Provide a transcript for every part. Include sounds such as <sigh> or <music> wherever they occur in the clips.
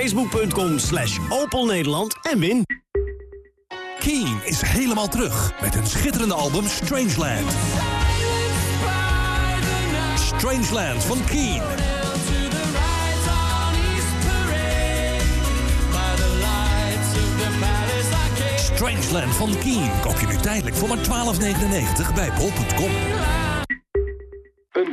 Facebook.com slash Opel Nederland en win. Keen is helemaal terug met een schitterende album Strangeland. Strangeland van Keen. Strangeland van Keen koop je nu tijdelijk voor maar 12,99 bij bol.com.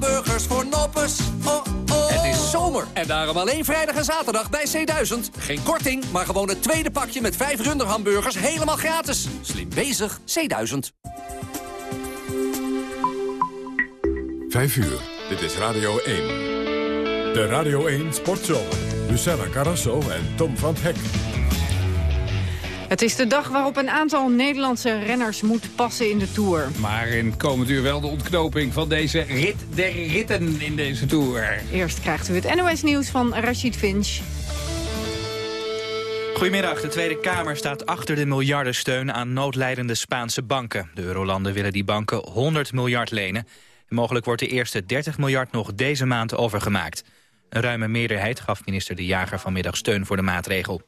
Hamburgers voor noppes, oh oh. Het is zomer en daarom alleen vrijdag en zaterdag bij C1000. Geen korting, maar gewoon het tweede pakje met vijf runderhamburgers helemaal gratis. Slim bezig, C1000. Vijf uur, dit is Radio 1. De Radio 1 Sportshow. Lucella Carrasso en Tom van Hek. Het is de dag waarop een aantal Nederlandse renners moet passen in de Tour. Maar in komend uur wel de ontknoping van deze rit der ritten in deze Tour. Eerst krijgt u het NOS-nieuws van Rachid Finch. Goedemiddag. De Tweede Kamer staat achter de miljardensteun aan noodlijdende Spaanse banken. De eurolanden willen die banken 100 miljard lenen. En mogelijk wordt de eerste 30 miljard nog deze maand overgemaakt. Een ruime meerderheid gaf minister De Jager vanmiddag steun voor de maatregel.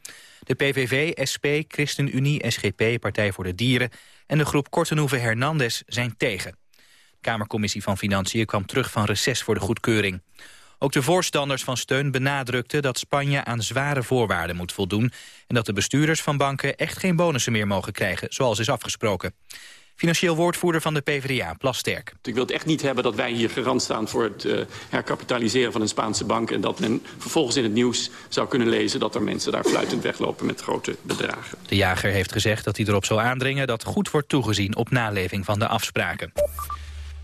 De PVV, SP, ChristenUnie, SGP, Partij voor de Dieren... en de groep Kortenhoeven Hernandez zijn tegen. De Kamercommissie van Financiën kwam terug van reces voor de goedkeuring. Ook de voorstanders van steun benadrukten dat Spanje aan zware voorwaarden moet voldoen... en dat de bestuurders van banken echt geen bonussen meer mogen krijgen, zoals is afgesproken. Financieel woordvoerder van de PvdA, Plasterk. Ik wil het echt niet hebben dat wij hier garant staan voor het uh, herkapitaliseren van een Spaanse bank... en dat men vervolgens in het nieuws zou kunnen lezen... dat er mensen daar fluitend weglopen met grote bedragen. De jager heeft gezegd dat hij erop zal aandringen... dat goed wordt toegezien op naleving van de afspraken.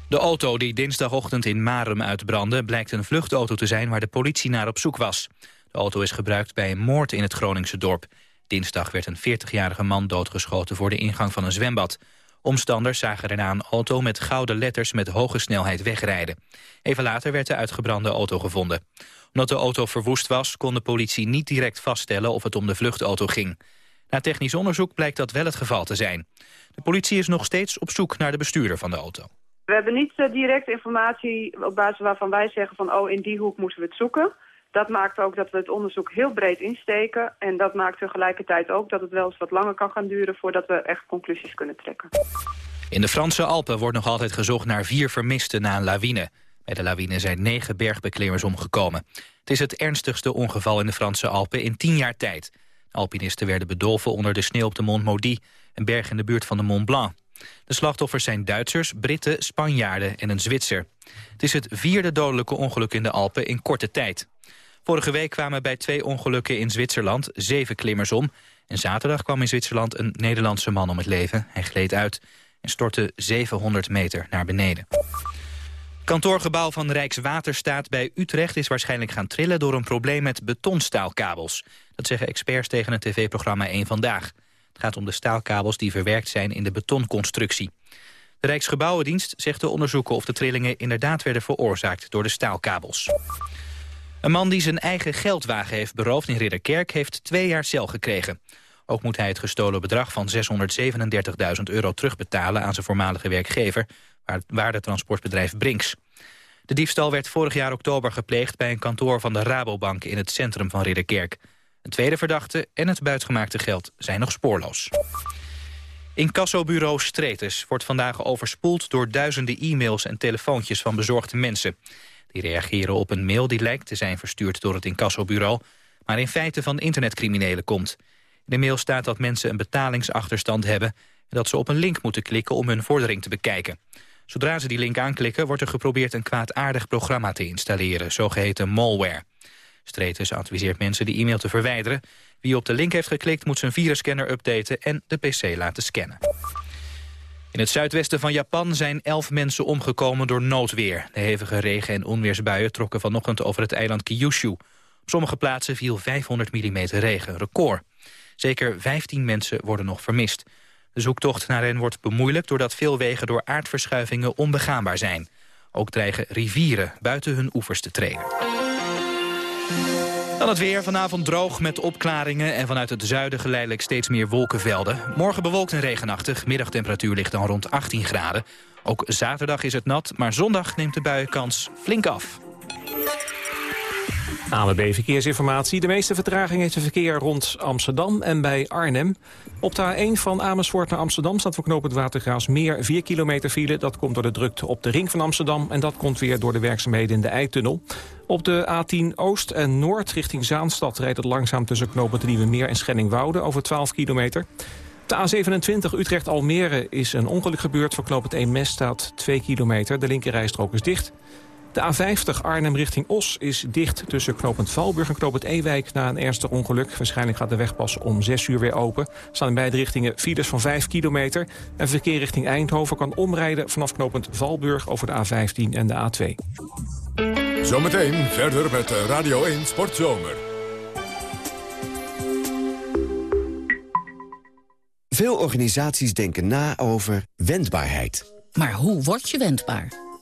De auto die dinsdagochtend in Marum uitbrandde... blijkt een vluchtauto te zijn waar de politie naar op zoek was. De auto is gebruikt bij een moord in het Groningse dorp. Dinsdag werd een 40-jarige man doodgeschoten voor de ingang van een zwembad. Omstanders zagen daarna een auto met gouden letters met hoge snelheid wegrijden. Even later werd de uitgebrande auto gevonden. Omdat de auto verwoest was, kon de politie niet direct vaststellen of het om de vluchtauto ging. Na technisch onderzoek blijkt dat wel het geval te zijn. De politie is nog steeds op zoek naar de bestuurder van de auto. We hebben niet uh, direct informatie op basis waarvan wij zeggen van oh in die hoek moeten we het zoeken. Dat maakt ook dat we het onderzoek heel breed insteken. En dat maakt tegelijkertijd ook dat het wel eens wat langer kan gaan duren... voordat we echt conclusies kunnen trekken. In de Franse Alpen wordt nog altijd gezocht naar vier vermisten na een lawine. Bij de lawine zijn negen bergbeklimmers omgekomen. Het is het ernstigste ongeval in de Franse Alpen in tien jaar tijd. alpinisten werden bedolven onder de sneeuw op de Mont Maudit... een berg in de buurt van de Mont Blanc. De slachtoffers zijn Duitsers, Britten, Spanjaarden en een Zwitser. Het is het vierde dodelijke ongeluk in de Alpen in korte tijd. Vorige week kwamen bij twee ongelukken in Zwitserland zeven klimmers om. En zaterdag kwam in Zwitserland een Nederlandse man om het leven. Hij gleed uit en stortte 700 meter naar beneden. Kantoorgebouw van Rijkswaterstaat bij Utrecht is waarschijnlijk gaan trillen door een probleem met betonstaalkabels. Dat zeggen experts tegen het tv-programma 1 Vandaag. Het gaat om de staalkabels die verwerkt zijn in de betonconstructie. De Rijksgebouwendienst zegt te onderzoeken of de trillingen inderdaad werden veroorzaakt door de staalkabels. Een man die zijn eigen geldwagen heeft beroofd in Ridderkerk... heeft twee jaar cel gekregen. Ook moet hij het gestolen bedrag van 637.000 euro terugbetalen... aan zijn voormalige werkgever, waardetransportbedrijf Brinks. De diefstal werd vorig jaar oktober gepleegd... bij een kantoor van de Rabobank in het centrum van Ridderkerk. Een tweede verdachte en het buitgemaakte geld zijn nog spoorloos. Incassobureau Stretes wordt vandaag overspoeld door duizenden e-mails en telefoontjes van bezorgde mensen. Die reageren op een mail die lijkt te zijn verstuurd door het incassobureau... maar in feite van internetcriminelen komt. In de mail staat dat mensen een betalingsachterstand hebben... en dat ze op een link moeten klikken om hun vordering te bekijken. Zodra ze die link aanklikken wordt er geprobeerd een kwaadaardig programma te installeren, zogeheten malware. Streetus adviseert mensen die e-mail te verwijderen. Wie op de link heeft geklikt moet zijn virusscanner updaten en de pc laten scannen. In het zuidwesten van Japan zijn elf mensen omgekomen door noodweer. De hevige regen- en onweersbuien trokken vanochtend over het eiland Kyushu. Op sommige plaatsen viel 500 mm regen, record. Zeker 15 mensen worden nog vermist. De zoektocht naar hen wordt bemoeilijkt doordat veel wegen door aardverschuivingen onbegaanbaar zijn. Ook dreigen rivieren buiten hun oevers te treden. Dan het weer. Vanavond droog met opklaringen en vanuit het zuiden geleidelijk steeds meer wolkenvelden. Morgen bewolkt en regenachtig. Middagtemperatuur ligt dan rond 18 graden. Ook zaterdag is het nat, maar zondag neemt de buienkans flink af. ANWB Verkeersinformatie. De meeste vertraging heeft het verkeer rond Amsterdam en bij Arnhem. Op de A1 van Amersfoort naar Amsterdam staat voor knooppunt Watergraas meer 4 kilometer file. Dat komt door de drukte op de ring van Amsterdam en dat komt weer door de werkzaamheden in de Eitunnel. Op de A10 Oost en Noord richting Zaanstad rijdt het langzaam tussen knooppunt Nieuwe Meer en Schenningwoude over 12 kilometer. De A27 Utrecht-Almere is een ongeluk gebeurd. Voor knooppunt Eemnes staat 2 kilometer. De linkerrijstrook is dicht. De A50 Arnhem richting Os is dicht tussen knooppunt Valburg en knooppunt Ewijk na een ernstig ongeluk. Waarschijnlijk gaat de weg pas om 6 uur weer open. Er staan in beide richtingen files van 5 kilometer. En verkeer richting Eindhoven kan omrijden vanaf knooppunt Valburg over de A15 en de A2. Zometeen verder met Radio 1 Sportzomer. Veel organisaties denken na over wendbaarheid. Maar hoe word je wendbaar?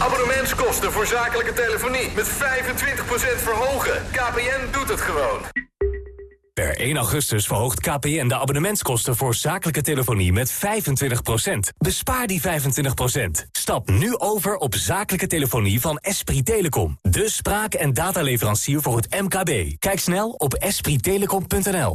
Abonnementskosten voor zakelijke telefonie met 25% verhogen. KPN doet het gewoon. Per 1 augustus verhoogt KPN de abonnementskosten voor zakelijke telefonie met 25%. Bespaar die 25%. Stap nu over op zakelijke telefonie van Esprit Telecom. De spraak- en dataleverancier voor het MKB. Kijk snel op esprittelecom.nl.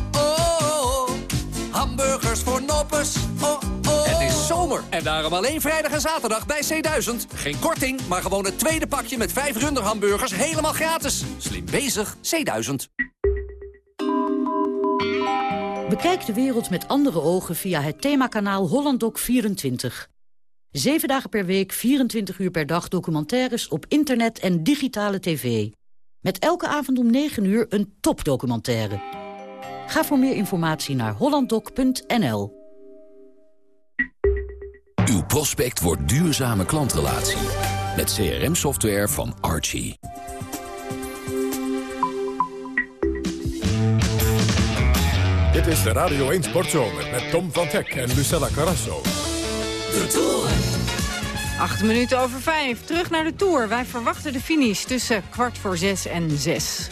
Hamburgers voor noppes, oh oh. Het is zomer en daarom alleen vrijdag en zaterdag bij C1000. Geen korting, maar gewoon het tweede pakje met vijf runderhamburgers helemaal gratis. Slim bezig, C1000. Bekijk de wereld met andere ogen via het themakanaal HollandDoc24. Zeven dagen per week, 24 uur per dag documentaires op internet en digitale tv. Met elke avond om 9 uur een topdocumentaire. Ga voor meer informatie naar hollanddoc.nl. Uw prospect wordt duurzame klantrelatie. Met CRM-software van Archie. Dit is de Radio 1 Sportzomer met Tom van Hek en Lucella Carrasso. De Tour. Acht minuten over vijf. Terug naar de Tour. Wij verwachten de finish tussen kwart voor zes en zes.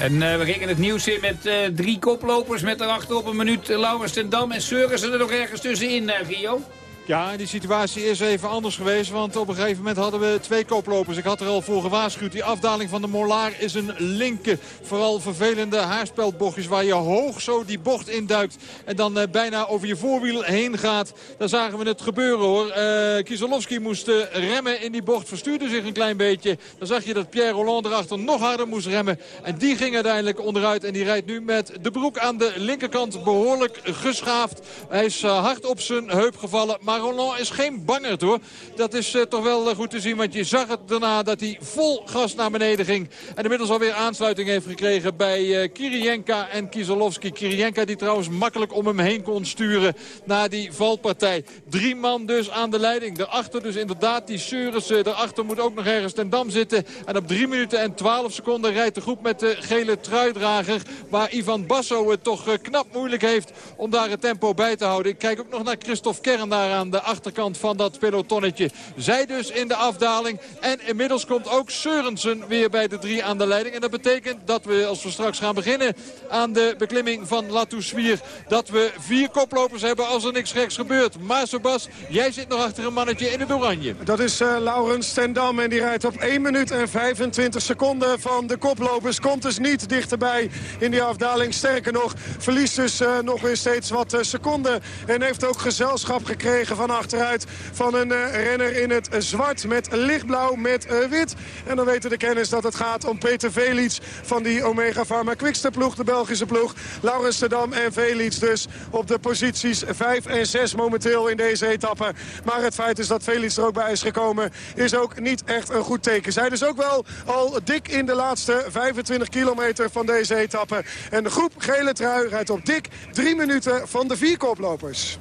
En uh, we gingen het nieuws in met uh, drie koplopers met erachter op een minuut uh, Laurens ten Dam. En Seurissen er nog ergens tussenin, uh? Ja, die situatie is even anders geweest. Want op een gegeven moment hadden we twee koplopers. Ik had er al voor gewaarschuwd. Die afdaling van de Molaar is een linker. Vooral vervelende haarspeldbochtjes waar je hoog zo die bocht induikt. En dan uh, bijna over je voorwiel heen gaat. Daar zagen we het gebeuren hoor. Uh, Kieselowski moest uh, remmen in die bocht. Verstuurde zich een klein beetje. Dan zag je dat Pierre Roland erachter nog harder moest remmen. En die ging uiteindelijk onderuit. En die rijdt nu met de broek aan de linkerkant behoorlijk geschaafd. Hij is hard op zijn heup gevallen. Maar Roland is geen bangerd hoor. Dat is uh, toch wel uh, goed te zien. Want je zag het daarna dat hij vol gas naar beneden ging. En inmiddels alweer aansluiting heeft gekregen bij uh, Kirienka en Kieselowski. Kirienka die trouwens makkelijk om hem heen kon sturen na die valpartij. Drie man dus aan de leiding. Daarachter dus inderdaad die Seurissen. Daarachter moet ook nog ergens ten dam zitten. En op 3 minuten en 12 seconden rijdt de groep met de gele truidrager. Waar Ivan Basso het toch knap moeilijk heeft om daar het tempo bij te houden. Ik kijk ook nog naar Christophe Kern daaraan aan de achterkant van dat pelotonnetje. Zij dus in de afdaling. En inmiddels komt ook Seurensen weer bij de drie aan de leiding. En dat betekent dat we, als we straks gaan beginnen aan de beklimming van La Toussuire... dat we vier koplopers hebben als er niks geks gebeurt. Maar Sebas, jij zit nog achter een mannetje in het oranje. Dat is uh, Laurens Tendam en die rijdt op 1 minuut en 25 seconden van de koplopers. Komt dus niet dichterbij in die afdaling. Sterker nog, verliest dus uh, nog weer steeds wat uh, seconden. En heeft ook gezelschap gekregen van achteruit van een renner in het zwart met lichtblauw met wit. En dan weten de kennis dat het gaat om Peter Velits van die Omega Pharma Quickstep ploeg, de Belgische ploeg. Laurens Tendam en Velits dus op de posities 5 en 6 momenteel in deze etappe. Maar het feit is dat Felix er ook bij is gekomen, is ook niet echt een goed teken. Zij dus ook wel al dik in de laatste 25 kilometer van deze etappe. En de groep gele trui rijdt op dik drie minuten van de vier koplopers.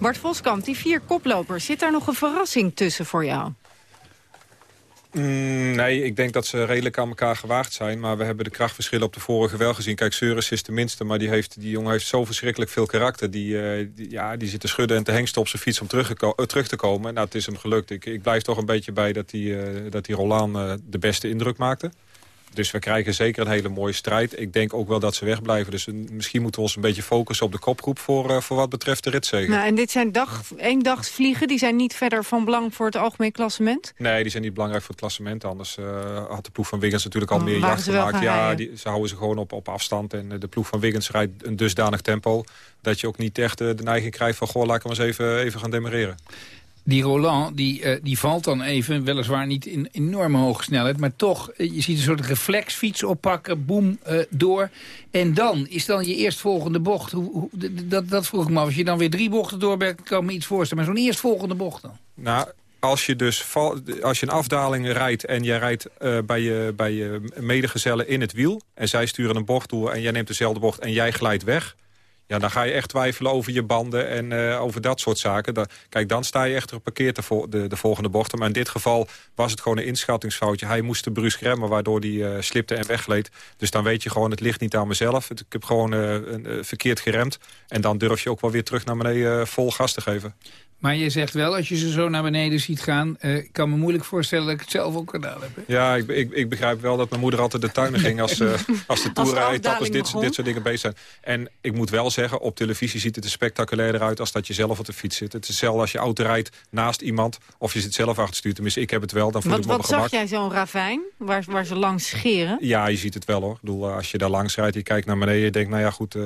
Bart Voskamp, die vier koplopers, zit daar nog een verrassing tussen voor jou? Mm, nee, ik denk dat ze redelijk aan elkaar gewaagd zijn. Maar we hebben de krachtverschillen op de vorige wel gezien. Kijk, Seuris is de minste, maar die, heeft, die jongen heeft zo verschrikkelijk veel karakter. Die, die ja, die zit te schudden en te hengsten op zijn fiets om terug, uh, terug te komen. Nou, het is hem gelukt. Ik, ik blijf toch een beetje bij dat die, uh, dat die Roland de beste indruk maakte. Dus we krijgen zeker een hele mooie strijd. Ik denk ook wel dat ze wegblijven. Dus misschien moeten we ons een beetje focussen op de kopgroep... voor, uh, voor wat betreft de ritzegen. Nou, en dit zijn dag, vliegen. Die zijn niet verder van belang voor het algemeen klassement? Nee, die zijn niet belangrijk voor het klassement. Anders uh, had de ploeg van Wiggins natuurlijk al oh, meer jacht gemaakt. Ja, die, ze houden ze gewoon op, op afstand. En de ploeg van Wiggins rijdt een dusdanig tempo... dat je ook niet echt de neiging krijgt van... goh, laat ik hem eens even, even gaan demereren die Roland die, uh, die valt dan even, weliswaar niet in enorme hoge snelheid... maar toch, uh, je ziet een soort reflexfiets oppakken, boem, uh, door. En dan is dan je eerstvolgende bocht. Hoe, hoe, dat, dat vroeg ik me af. Als je dan weer drie bochten door bent, kan ik me iets voorstellen. Maar zo'n eerstvolgende bocht dan? Nou, als je dus als je een afdaling rijdt en jij rijdt bij, je, bij je medegezellen in het wiel... en zij sturen een bocht door en jij neemt dezelfde bocht en jij glijdt weg... Ja, dan ga je echt twijfelen over je banden en uh, over dat soort zaken. Kijk, dan sta je echt geparkeerd de, de, de, volgende bochten. Maar in dit geval was het gewoon een inschattingsfoutje. Hij moest de remmen, waardoor hij uh, slipte en weggleed. Dus dan weet je gewoon, het ligt niet aan mezelf. Ik heb gewoon uh, verkeerd geremd. En dan durf je ook wel weer terug naar beneden vol gas te geven. Maar je zegt wel, als je ze zo naar beneden ziet gaan... Uh, ik kan me moeilijk voorstellen dat ik het zelf ook gedaan heb. Hè? Ja, ik, ik, ik, begrijp wel dat mijn moeder altijd de tuinen ging... als, uh, <laughs> als de toerrijetappers dit, dit soort dingen bezig zijn. En ik moet wel zeggen, op televisie ziet het er spectaculairder uit... als dat je zelf op de fiets zit. Het is hetzelfde als je auto rijdt naast iemand... of je zit zelf achter het stuur. Tenminste, ik heb het wel, dan voel wat, ik me Wat zag jij zo'n ravijn, waar, waar ze langs scheren? Ja, je ziet het wel hoor. Ik bedoel, eh, als je daar langs rijdt, je kijkt naar beneden... je denkt, nou ja goed,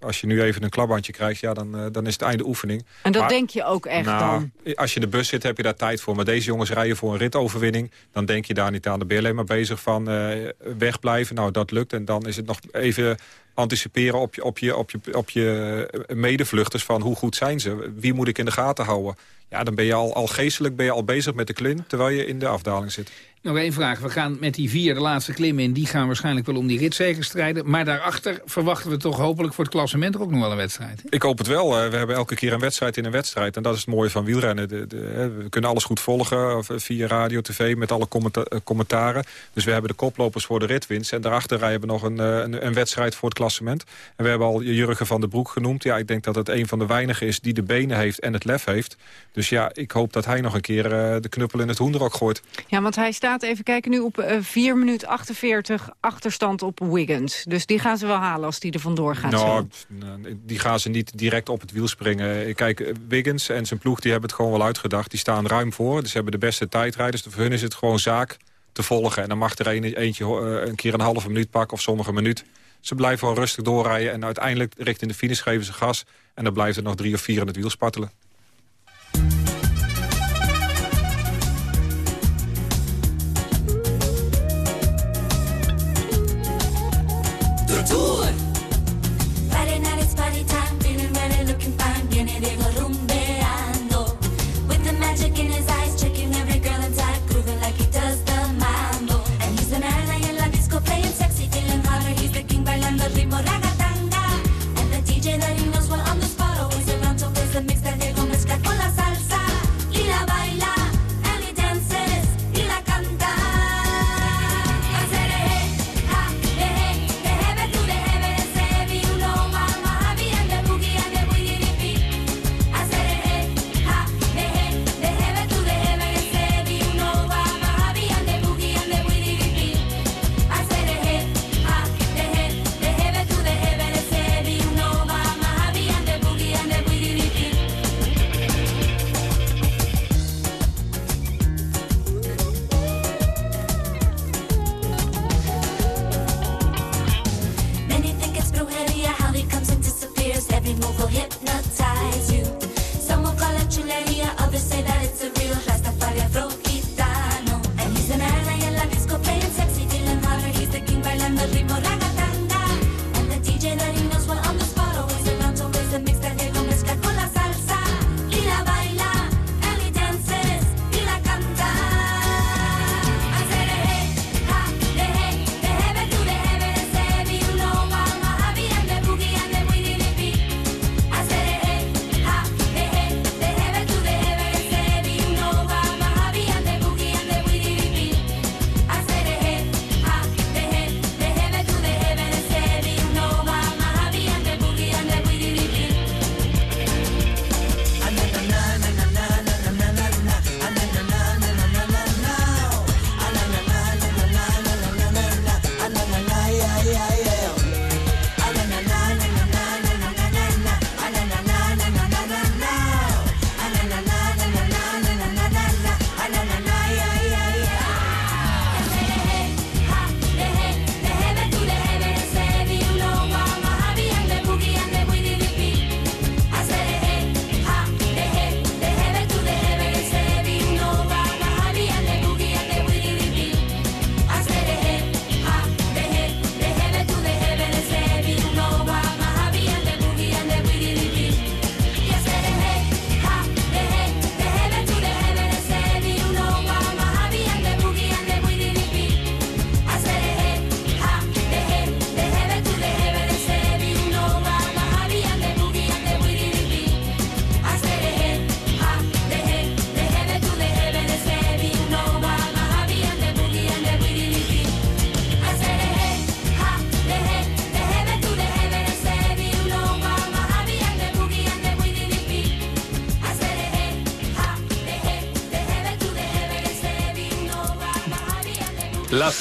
als je nu even een klapbandje krijgt... ja, dan, dan is het einde oefening. En dat denk je ook echt nou, dan? als je in de bus zit, heb je daar tijd voor. Maar deze jongens rijden voor een ritoverwinning. Dan denk je daar niet aan. Dan ben je alleen maar bezig van uh, wegblijven. Nou, dat lukt. En dan is het nog even anticiperen op je, op je, op je, op je medevluchters van hoe goed zijn ze. Wie moet ik in de gaten houden? Ja, dan ben je al, al geestelijk ben je al bezig met de klim... terwijl je in de afdaling zit. Nog één vraag. We gaan met die vier de laatste klimmen in. Die gaan waarschijnlijk wel om die ritzegen strijden. Maar daarachter verwachten we toch hopelijk voor het klassement ook nog wel een wedstrijd. Ik hoop het wel. We hebben elke keer een wedstrijd in een wedstrijd. En dat is het mooie van wielrennen. De, de, we kunnen alles goed volgen via radio, tv met alle commenta eh, commentaren. Dus we hebben de koplopers voor de ritwinst. En daarachter rijden we nog een, eh, een, een, wedstrijd voor het klassement. En we hebben al Jurgen van der Broek genoemd. Ja, ik denk dat het een van de weinigen is die de benen heeft en het lef heeft. Dus ja, ik hoop dat hij nog een keer de knuppel in het hoenderok gooit. Ja, want hij staat even kijken, nu op uh, 4 minuten 48 achterstand op Wiggins. Dus die gaan ze wel halen als die er vandoor gaat. Nou, die gaan ze niet direct op het wiel springen. Kijk, Wiggins en zijn ploeg die hebben het gewoon wel uitgedacht. Die staan ruim voor, dus ze hebben de beste tijdrijders. Voor hun is het gewoon zaak te volgen. En dan mag er een, eentje uh, een keer een halve minuut pakken of sommige minuut. Ze blijven gewoon rustig doorrijden en uiteindelijk richting de finish geven ze gas. En dan blijft er nog drie of vier in het wiel spartelen.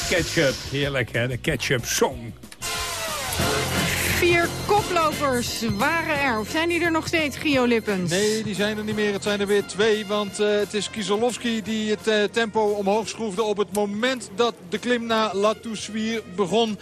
Ketchup. Heerlijk, hè? De Ketchup Song. Vier koplopers waren er. Of zijn die er nog steeds, Gio Lippens? Nee, die zijn er niet meer. Het zijn er weer twee. Want uh, het is Kieselowski die het uh, tempo omhoog schroefde op het moment dat de klim naar La Toussuire begon.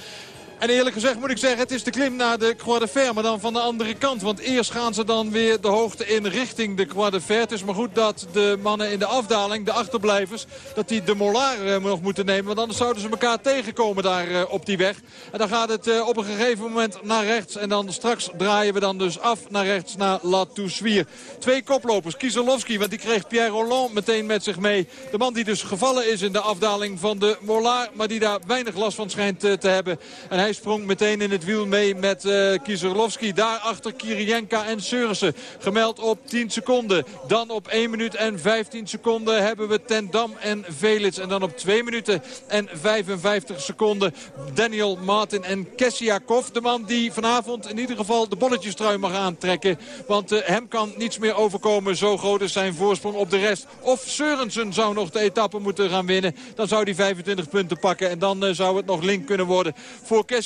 En eerlijk gezegd moet ik zeggen, het is de klim naar de Croix de Fer. Maar dan van de andere kant. Want eerst gaan ze dan weer de hoogte in richting de Croix de Fer. Het is maar goed dat de mannen in de afdaling, de achterblijvers... dat die de Mollard uh, nog moeten nemen. Want anders zouden ze elkaar tegenkomen daar uh, op die weg. En dan gaat het uh, op een gegeven moment naar rechts. En dan straks draaien we dan dus af naar rechts naar La Toussuire. Twee koplopers. Kieselowski, want die kreeg Pierre Roland meteen met zich mee. De man die dus gevallen is in de afdaling van de Mollard. Maar die daar weinig last van schijnt te hebben. En hij sprong meteen in het wiel mee met uh, Kieserlovski. Daarachter Kirienka en Seurissen. Gemeld op 10 seconden. Dan op 1 minuut en 15 seconden hebben we Tendam en Velits. En dan op 2 minuten en 55 seconden Daniel Martin en Kessiakov. De man die vanavond in ieder geval de bolletjestrui mag aantrekken. Want uh, hem kan niets meer overkomen. Zo groot is zijn voorsprong op de rest. Of Seurensen zou nog de etappe moeten gaan winnen. Dan zou hij 25 punten pakken. En dan uh, zou het nog link kunnen worden voor Kessiakov.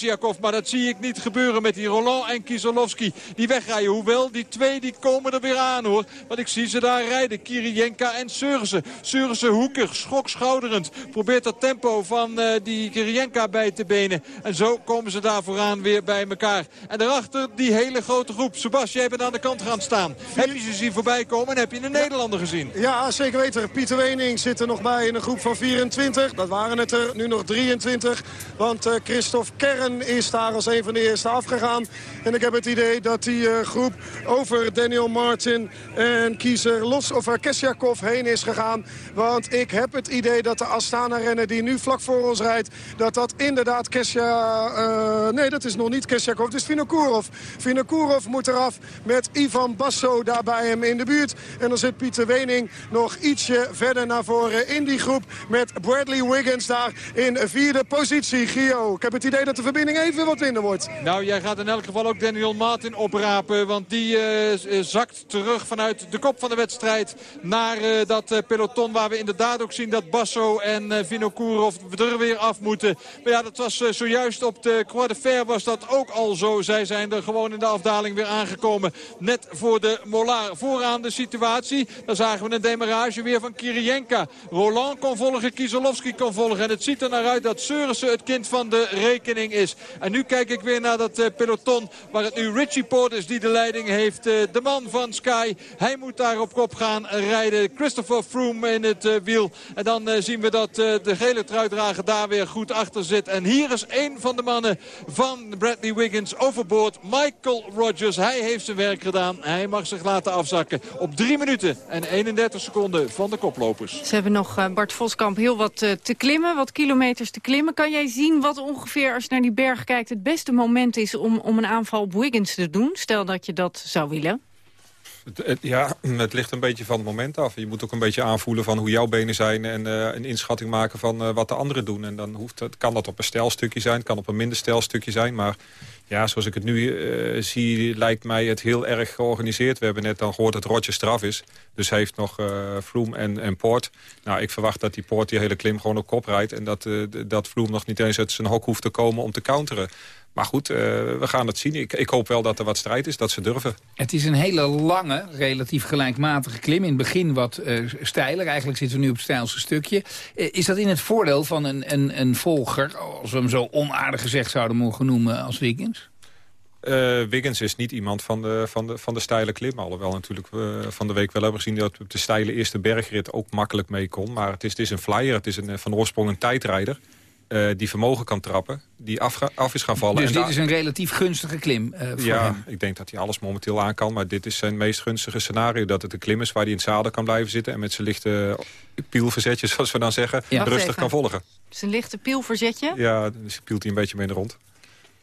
Maar dat zie ik niet gebeuren met die Roland en Kieselowski. Die wegrijden. Hoewel, die twee die komen er weer aan hoor. Want ik zie ze daar rijden. Kirienka en Seurissen. Seurissen hoekig, schokschouderend. Probeert dat tempo van uh, die Kirienka bij te benen. En zo komen ze daar vooraan weer bij elkaar. En daarachter die hele grote groep. Sebas, jij bent aan de kant gaan staan. Heb je ze zien voorbij komen en heb je een Nederlander gezien? Ja, zeker weten. Pieter Wening zit er nog bij in een groep van 24. Dat waren het er nu nog 23. Want uh, Christophe Is daar als een van de eerste afgegaan. En ik heb het idee dat die uh, groep over Daniel Martin en kiezer Los of uh, Kesjakov heen is gegaan. Want ik heb het idee dat de Astana-renner die nu vlak voor ons rijdt... dat dat inderdaad Kesja... Uh, nee, dat is nog niet Kesjakov, het is Vinokourov. Vinokourov moet eraf met Ivan Basso daar bij hem in de buurt. En dan zit Pieter Wening nog ietsje verder naar voren in die groep... met Bradley Wiggins daar in vierde positie. Gio, ik heb het idee dat de verbinding even wat minder wordt. Nou, jij gaat in elk geval ook Daniel Martin oprapen. Want die uh, zakt terug vanuit de kop van de wedstrijd naar uh, dat peloton. Waar we inderdaad ook zien dat Basso en uh, Vinokourov er weer af moeten. Maar ja, dat was zojuist op de Croix de Fer was dat ook al zo. Zij zijn er gewoon in de afdaling weer aangekomen. Net voor de Mollard. Vooraan de situatie. Dan zagen we een demarage weer van Kirienka. Roland kon volgen, Kieselowski kon volgen. En het ziet er naar uit dat Seurissen het kind van de rekening is. En nu kijk ik weer naar dat uh, peloton waar het nu Richie Port is die de leiding heeft. Uh, de man van Sky, hij moet daar op kop gaan rijden. Christopher Froome in het uh, wiel. En dan zien we dat de gele truidrager daar weer goed achter zit. En hier is een van de mannen van Bradley Wiggins overboord. Michael Rogers, hij heeft zijn werk gedaan. Hij mag zich laten afzakken op 3 minuten en 31 seconden van de koplopers. Ze hebben nog, Bart Voskamp, heel wat te klimmen, wat kilometers te klimmen. Kan jij zien wat ongeveer, als je naar die berg kijkt, het beste moment is om, om een aanval op Wiggins te doen? Stel dat je dat zou willen. Het, ja, het ligt een beetje van het moment af. Je moet ook een beetje aanvoelen van hoe jouw benen zijn... en uh, een inschatting maken van uh, wat de anderen doen. En dan hoeft het, kan dat op een stijlstukje zijn, kan op een minder stijlstukje zijn. Maar ja, zoals ik het nu uh, zie, lijkt mij het heel erg georganiseerd. We hebben net dan gehoord dat Roger straf is. Dus hij heeft nog Vloem en, en Poort. Nou, ik verwacht dat die Poort die hele klim gewoon op kop rijdt... en dat, dat Vloem nog niet eens uit zijn hok hoeft te komen om te counteren. Maar goed, uh, we gaan het zien. Ik, ik, hoop wel dat er wat strijd is, dat ze durven. Het is een hele lange, relatief gelijkmatige klim. In het begin wat uh, steiler. Eigenlijk zitten we nu op het stijlste stukje. Uh, is dat in het voordeel van een, een, een volger... als we hem zo onaardig gezegd zouden mogen noemen als Wiggins? Wiggins is niet iemand van de, van de, van de steile klim. Alhoewel natuurlijk van de week wel hebben gezien... dat op de steile eerste bergrit ook makkelijk mee kon. Maar het is, het is een flyer, het is een, van oorsprong een tijdrijder... Uh, die vermogen kan trappen, die af, af is gaan vallen. Dus en dit is een relatief gunstige klim uh, voor ja, hem? ik denk dat hij alles momenteel aan kan. Maar dit is zijn meest gunstige scenario. Dat het een klim is waar hij in het zadel kan blijven zitten... en met zijn lichte pielverzetjes, <laughs> zoals we dan zeggen, ja. rustig kan volgen. Zijn lichte pielverzetje? Ja, dus pielt hij een beetje mee in de rond.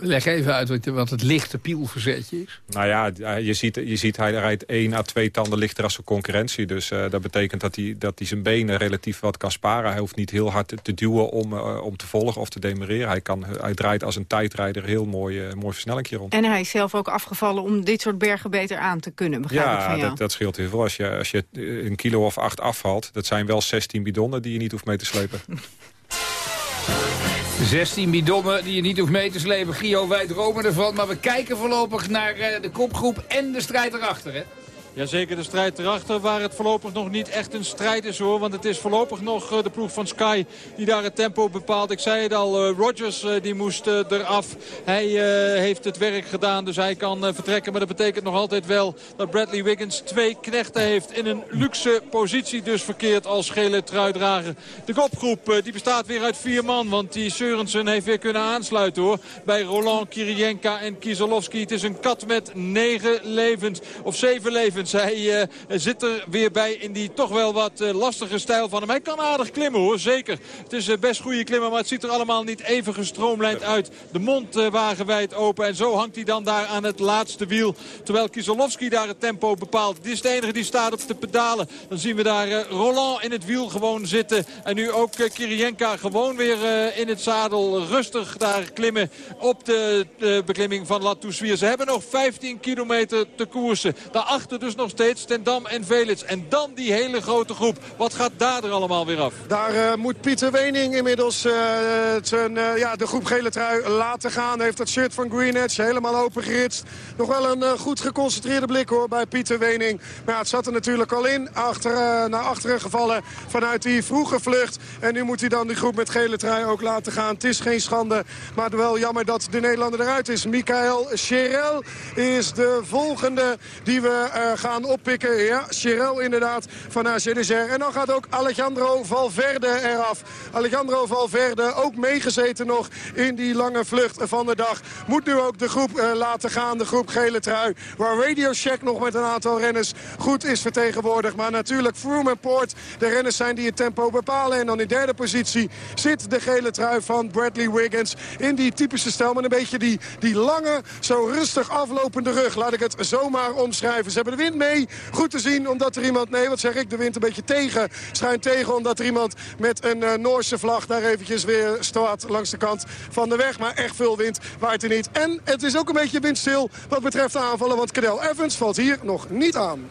Leg even uit wat het lichte pielverzetje is. Nou ja, je ziet, je ziet hij rijdt één à twee tanden lichter als zijn concurrentie. Dus uh, dat betekent dat hij, dat hij zijn benen relatief wat kan sparen. Hij hoeft niet heel hard te duwen om, uh, om te volgen of te demereren. Hij, kan, hij draait als een tijdrijder heel mooi, uh, mooi versnellingje rond. En hij is zelf ook afgevallen om dit soort bergen beter aan te kunnen, begrijp ja, ik van jou. Dat, dat scheelt heel veel. Als je, als je een kilo of acht afvalt, dat zijn wel 16 bidonnen die je niet hoeft mee te slepen. <laughs> 16 bidonnen die je niet hoeft mee te slepen. Gio, wij dromen ervan. Maar we kijken voorlopig naar eh, de kopgroep en de strijd erachter, hè? Jazeker, de strijd erachter waar het voorlopig nog niet echt een strijd is hoor. Want het is voorlopig nog eh, de ploeg van Sky die daar het tempo bepaalt. Ik zei het al, uh, Rogers uh, die moest eraf. Hij heeft het werk gedaan, dus hij kan vertrekken. Maar dat betekent nog altijd wel dat Bradley Wiggins twee knechten heeft. In een luxe positie dus verkeerd als gele truidrager. De kopgroep die bestaat weer uit vier man. Want die Seurensen heeft weer kunnen aansluiten hoor. Bij Roland, Kirienka en Kieselowski. Het is een kat met negen levens. Of zeven levens. Hij uh, zit er weer bij in die toch wel wat uh, lastige stijl van hem. Hij kan aardig klimmen hoor, zeker. Het is uh, best goede klimmen, maar het ziet er allemaal niet even gestroomlijnd uit. De mond wagenwijd open en zo hangt hij dan daar aan het laatste wiel. Terwijl Kieselowski daar het tempo bepaalt. Dit is de enige die staat op de pedalen. Dan zien we daar Roland in het wiel gewoon zitten. En nu ook Kirienka gewoon weer in het zadel. Rustig daar klimmen op de, de beklimming van La Toussuire. Ze hebben nog 15 kilometer te koersen. Daarachter dus nog steeds Tendam en Velits. En dan die hele grote groep. Wat gaat daar er allemaal weer af? Daar uh, moet Pieter Wening inmiddels uh, ja, de groep gele trui laten gaan. Heeft dat shirt van Green helemaal opengeritst. Nog wel een goed geconcentreerde blik hoor bij Pieter Wening. Maar ja, het zat er natuurlijk al in. Achter, naar achteren gevallen vanuit die vroege vlucht. En nu moet hij dan die groep met gele trui ook laten gaan. Het is geen schande. Maar wel jammer dat de Nederlander eruit is. Michael Scherel is de volgende die we gaan oppikken. Ja, Chirel inderdaad van ACDR. En dan gaat ook Alejandro Valverde eraf. Alejandro Valverde ook meegezeten nog in die lange vlucht van de dag. Moet nu ook de groep uh, laten gaan, de groep gele trui. Waar Radio Shack nog met een aantal renners goed is vertegenwoordigd. Maar natuurlijk Froome en Poort, de renners zijn die het tempo bepalen. En dan in derde positie zit de gele trui van Bradley Wiggins. In die typische stijl met een beetje die, die lange, zo rustig aflopende rug. Laat ik het zomaar omschrijven. Ze hebben de wind mee. Goed te zien omdat er iemand, nee wat zeg ik, de wind een beetje tegen. Schijnt tegen omdat er iemand met een uh, Noorse vlag daar eventjes weer staat langs de kant van de weg. Maar echt veel wind waait er niet. En het is ook een beetje windstil wat betreft de aanvallen. Want Cadel Evans valt hier nog niet aan.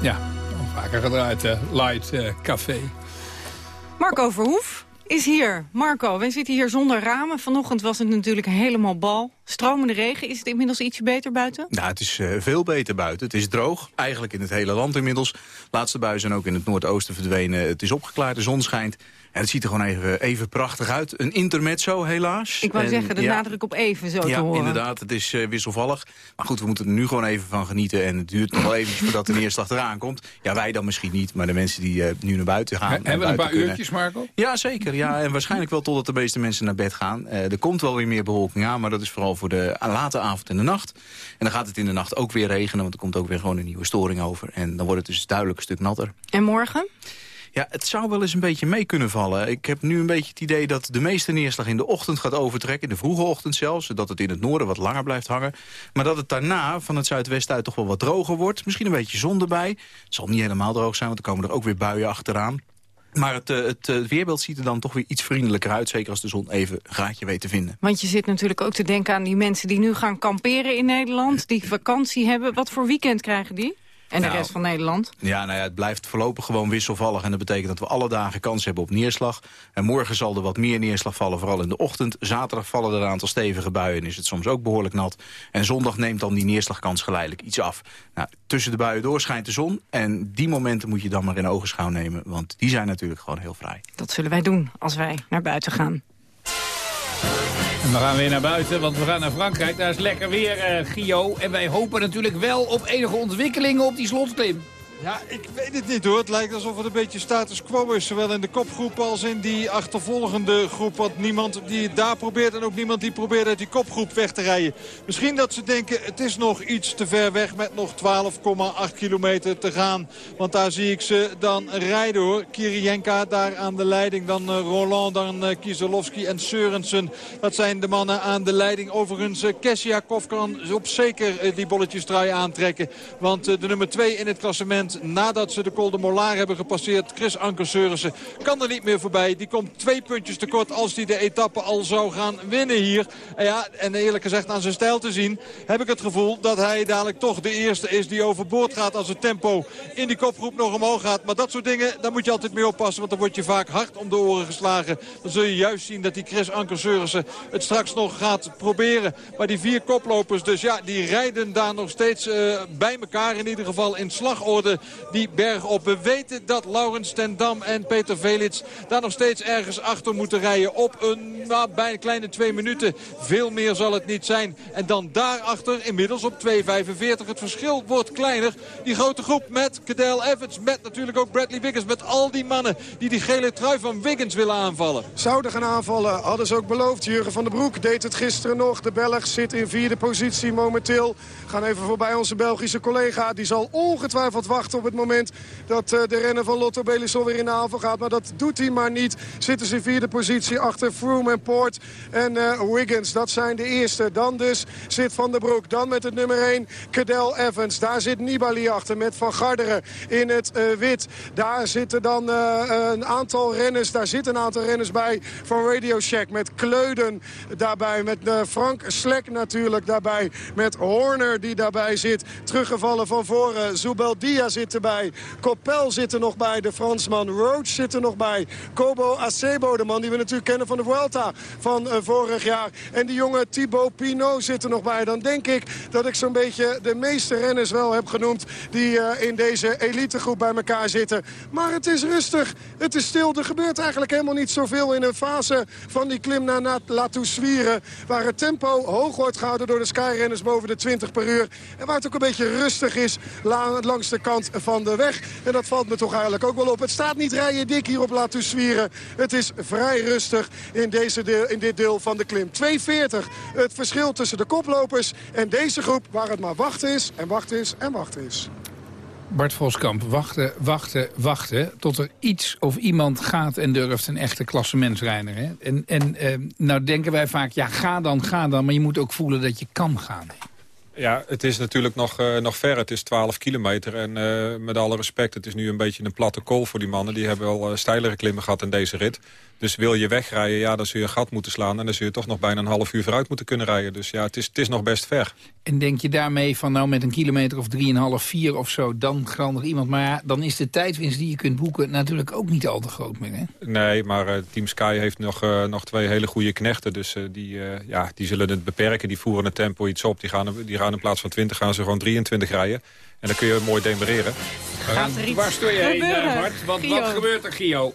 Ja, vaker gedraaid, uh, Light uh, Café. Marco Verhoef is hier. Marco, wij zitten hier zonder ramen. Vanochtend was het natuurlijk helemaal bal. Stromende regen, is het inmiddels ietsje beter buiten? Nou, het is uh, veel beter buiten. Het is droog, eigenlijk in het hele land inmiddels. Laatste buien zijn ook in het noordoosten verdwenen. Het is opgeklaard, de zon schijnt. En het ziet er gewoon even, even prachtig uit. Een intermezzo helaas. Ik wou zeggen, de ja, nadruk op even zo ja, te horen. inderdaad, het is uh, wisselvallig. Maar goed, we moeten er nu gewoon even van genieten. En het duurt nog wel eventjes <laughs> voordat de neerslag eraan komt. Ja, wij dan misschien niet, maar de mensen die uh, nu naar buiten gaan. Hebben we een paar kunnen. uurtjes, Marco? Ja, zeker. Ja, en waarschijnlijk wel totdat de meeste mensen naar bed gaan. Uh, er komt wel weer meer bewolking aan, maar dat is vooral voor de late avond en de nacht. En dan gaat het in de nacht ook weer regenen, want er komt ook weer gewoon een nieuwe storing over. En dan wordt het dus duidelijk een stuk natter. En morgen? Ja, het zou wel eens een beetje mee kunnen vallen. Ik heb nu een beetje het idee dat de meeste neerslag in de ochtend gaat overtrekken. In de vroege ochtend zelfs. Zodat het in het noorden wat langer blijft hangen. Maar dat het daarna van het zuidwesten uit toch wel wat droger wordt. Misschien een beetje zon erbij. Het zal niet helemaal droog zijn, want er komen er ook weer buien achteraan. Maar het, het, het, weerbeeld ziet er dan toch weer iets vriendelijker uit. Zeker als de zon even een gaatje weet te vinden. Want je zit natuurlijk ook te denken aan die mensen die nu gaan kamperen in Nederland. Die vakantie hebben. Wat voor weekend krijgen die? En de Nou, rest van Nederland? Ja, nou ja, het blijft voorlopig gewoon wisselvallig. En dat betekent dat we alle dagen kans hebben op neerslag. En morgen zal er wat meer neerslag vallen, vooral in de ochtend. Zaterdag vallen er een aantal stevige buien en is het soms ook behoorlijk nat. En zondag neemt dan die neerslagkans geleidelijk iets af. Nou, tussen de buien door schijnt de zon. En die momenten moet je dan maar in ogenschouw nemen. Want die zijn natuurlijk gewoon heel vrij. Dat zullen wij doen als wij naar buiten gaan. We gaan weer naar buiten, want we gaan naar Frankrijk. Daar is lekker weer, uh, Gio. En wij hopen natuurlijk wel op enige ontwikkelingen op die slotklim. Ja, ik weet het niet hoor. Het lijkt alsof het een beetje status quo is. Zowel in de kopgroep als in die achtervolgende groep. Want niemand die het daar probeert en ook niemand die probeert uit die kopgroep weg te rijden. Misschien dat ze denken het is nog iets te ver weg met nog 12,8 kilometer te gaan. Want daar zie ik ze dan rijden hoor. Kirienka daar aan de leiding. Dan uh, Roland, dan uh, Kieselowski en Seurensen. Dat zijn de mannen aan de leiding. Overigens uh, Kessiakov kan op zeker die bolletjes trui aantrekken. Want de nummer 2 in het klassement nadat ze de Col de Molar hebben gepasseerd. Chris Anker kan er niet meer voorbij. Die komt twee puntjes tekort als hij de etappe al zou gaan winnen hier. En, ja, en eerlijk gezegd aan zijn stijl te zien heb ik het gevoel dat hij dadelijk toch de eerste is die overboord gaat als het tempo in die kopgroep nog omhoog gaat. Maar dat soort dingen, daar moet je altijd mee oppassen. Want dan word je vaak hard om de oren geslagen. Dan zul je juist zien dat die Chris Anker het straks nog gaat proberen. Maar die vier koplopers dus ja, die rijden daar nog steeds uh, bij elkaar. In ieder geval in slagorde die berg op. We weten dat Laurens ten Dam en Peter Velits daar nog steeds ergens achter moeten rijden. Op een nou, bijna kleine twee minuten. Veel meer zal het niet zijn. En dan daarachter inmiddels op 2.45. Het verschil wordt kleiner. Die grote groep met Cadel Evans. Met natuurlijk ook Bradley Wiggins. Met al die mannen die die gele trui van Wiggins willen aanvallen. Zouden gaan aanvallen. Hadden ze ook beloofd. Jurgen van den Broek deed het gisteren nog. De Belg zit in vierde positie momenteel. Gaan even voorbij onze Belgische collega. Die zal ongetwijfeld wachten op het moment dat uh, de renner van Lotto Belisol weer in de aanval gaat. Maar dat doet hij maar niet. Zitten ze in vierde positie achter Froome en Poort en uh, Wiggins. Dat zijn de eerste. Dan dus zit Van der Broek. Dan met het nummer 1 Cadel Evans. Daar zit Nibali achter met Van Garderen in het uh, wit. Daar zitten dan een aantal renners. Daar zitten een aantal renners bij van Radio Shack. Met Kleuden daarbij. Met Frank Slek natuurlijk daarbij. Met Horner die daarbij zit. Teruggevallen van voren. Zubeldia zit erbij. Coppel zit er nog bij, de Fransman. Roach zit er nog bij. Kobo Acebo, de man die we natuurlijk kennen van de Vuelta van uh, vorig jaar. En die jonge Thibaut Pinot zit er nog bij. Dan denk ik dat ik zo'n beetje de meeste renners wel heb genoemd... die uh, in deze elitegroep bij elkaar zitten. Maar het is rustig. Het is stil. Er gebeurt eigenlijk helemaal niet zoveel in een fase van die klim naar La Toussuire. Waar het tempo hoog wordt gehouden door de skyrenners boven de 20 per uur. En waar het ook een beetje rustig is langs de kant van de weg. En dat valt me toch eigenlijk ook wel op. Het staat niet rijden dik hier op La Toussuire. Het is vrij rustig in, deze deel, in dit deel van de klim. 2,40 het verschil tussen de koplopers en deze groep waar het maar wachten is en wachten is en wachten is. Bart Voskamp, wachten, wachten, wachten... tot er iets of iemand gaat en durft een echte klassementsrijder. En, en eh, nou denken wij vaak, ja, ga dan, ga dan... maar je moet ook voelen dat je kan gaan. Ja, het is natuurlijk nog, uh, nog ver. Het is 12 kilometer. En uh, met alle respect, het is nu een beetje een platte kool voor die mannen. Die hebben wel uh, steilere klimmen gehad in deze rit. Dus wil je wegrijden, ja, dan zul je een gat moeten slaan. En dan zul je toch nog bijna een half uur vooruit moeten kunnen rijden. Dus ja, het is, het is nog best ver. En denk je daarmee van nou met een kilometer of 3,5, 4 of zo... dan grandig iemand. Maar ja, dan is de tijdwinst die je kunt boeken natuurlijk ook niet al te groot meer, hè? Nee, maar uh, Team Sky heeft nog, uh, nog twee hele goede knechten. Dus uh, die, ja, die zullen het beperken. Die voeren het tempo iets op. Die gaan, die gaan in plaats van 20 gaan ze gewoon 23 rijden. En dan kun je mooi demereren. Waar stoor je heen, Bart? Wat, wat gebeurt er, Gio?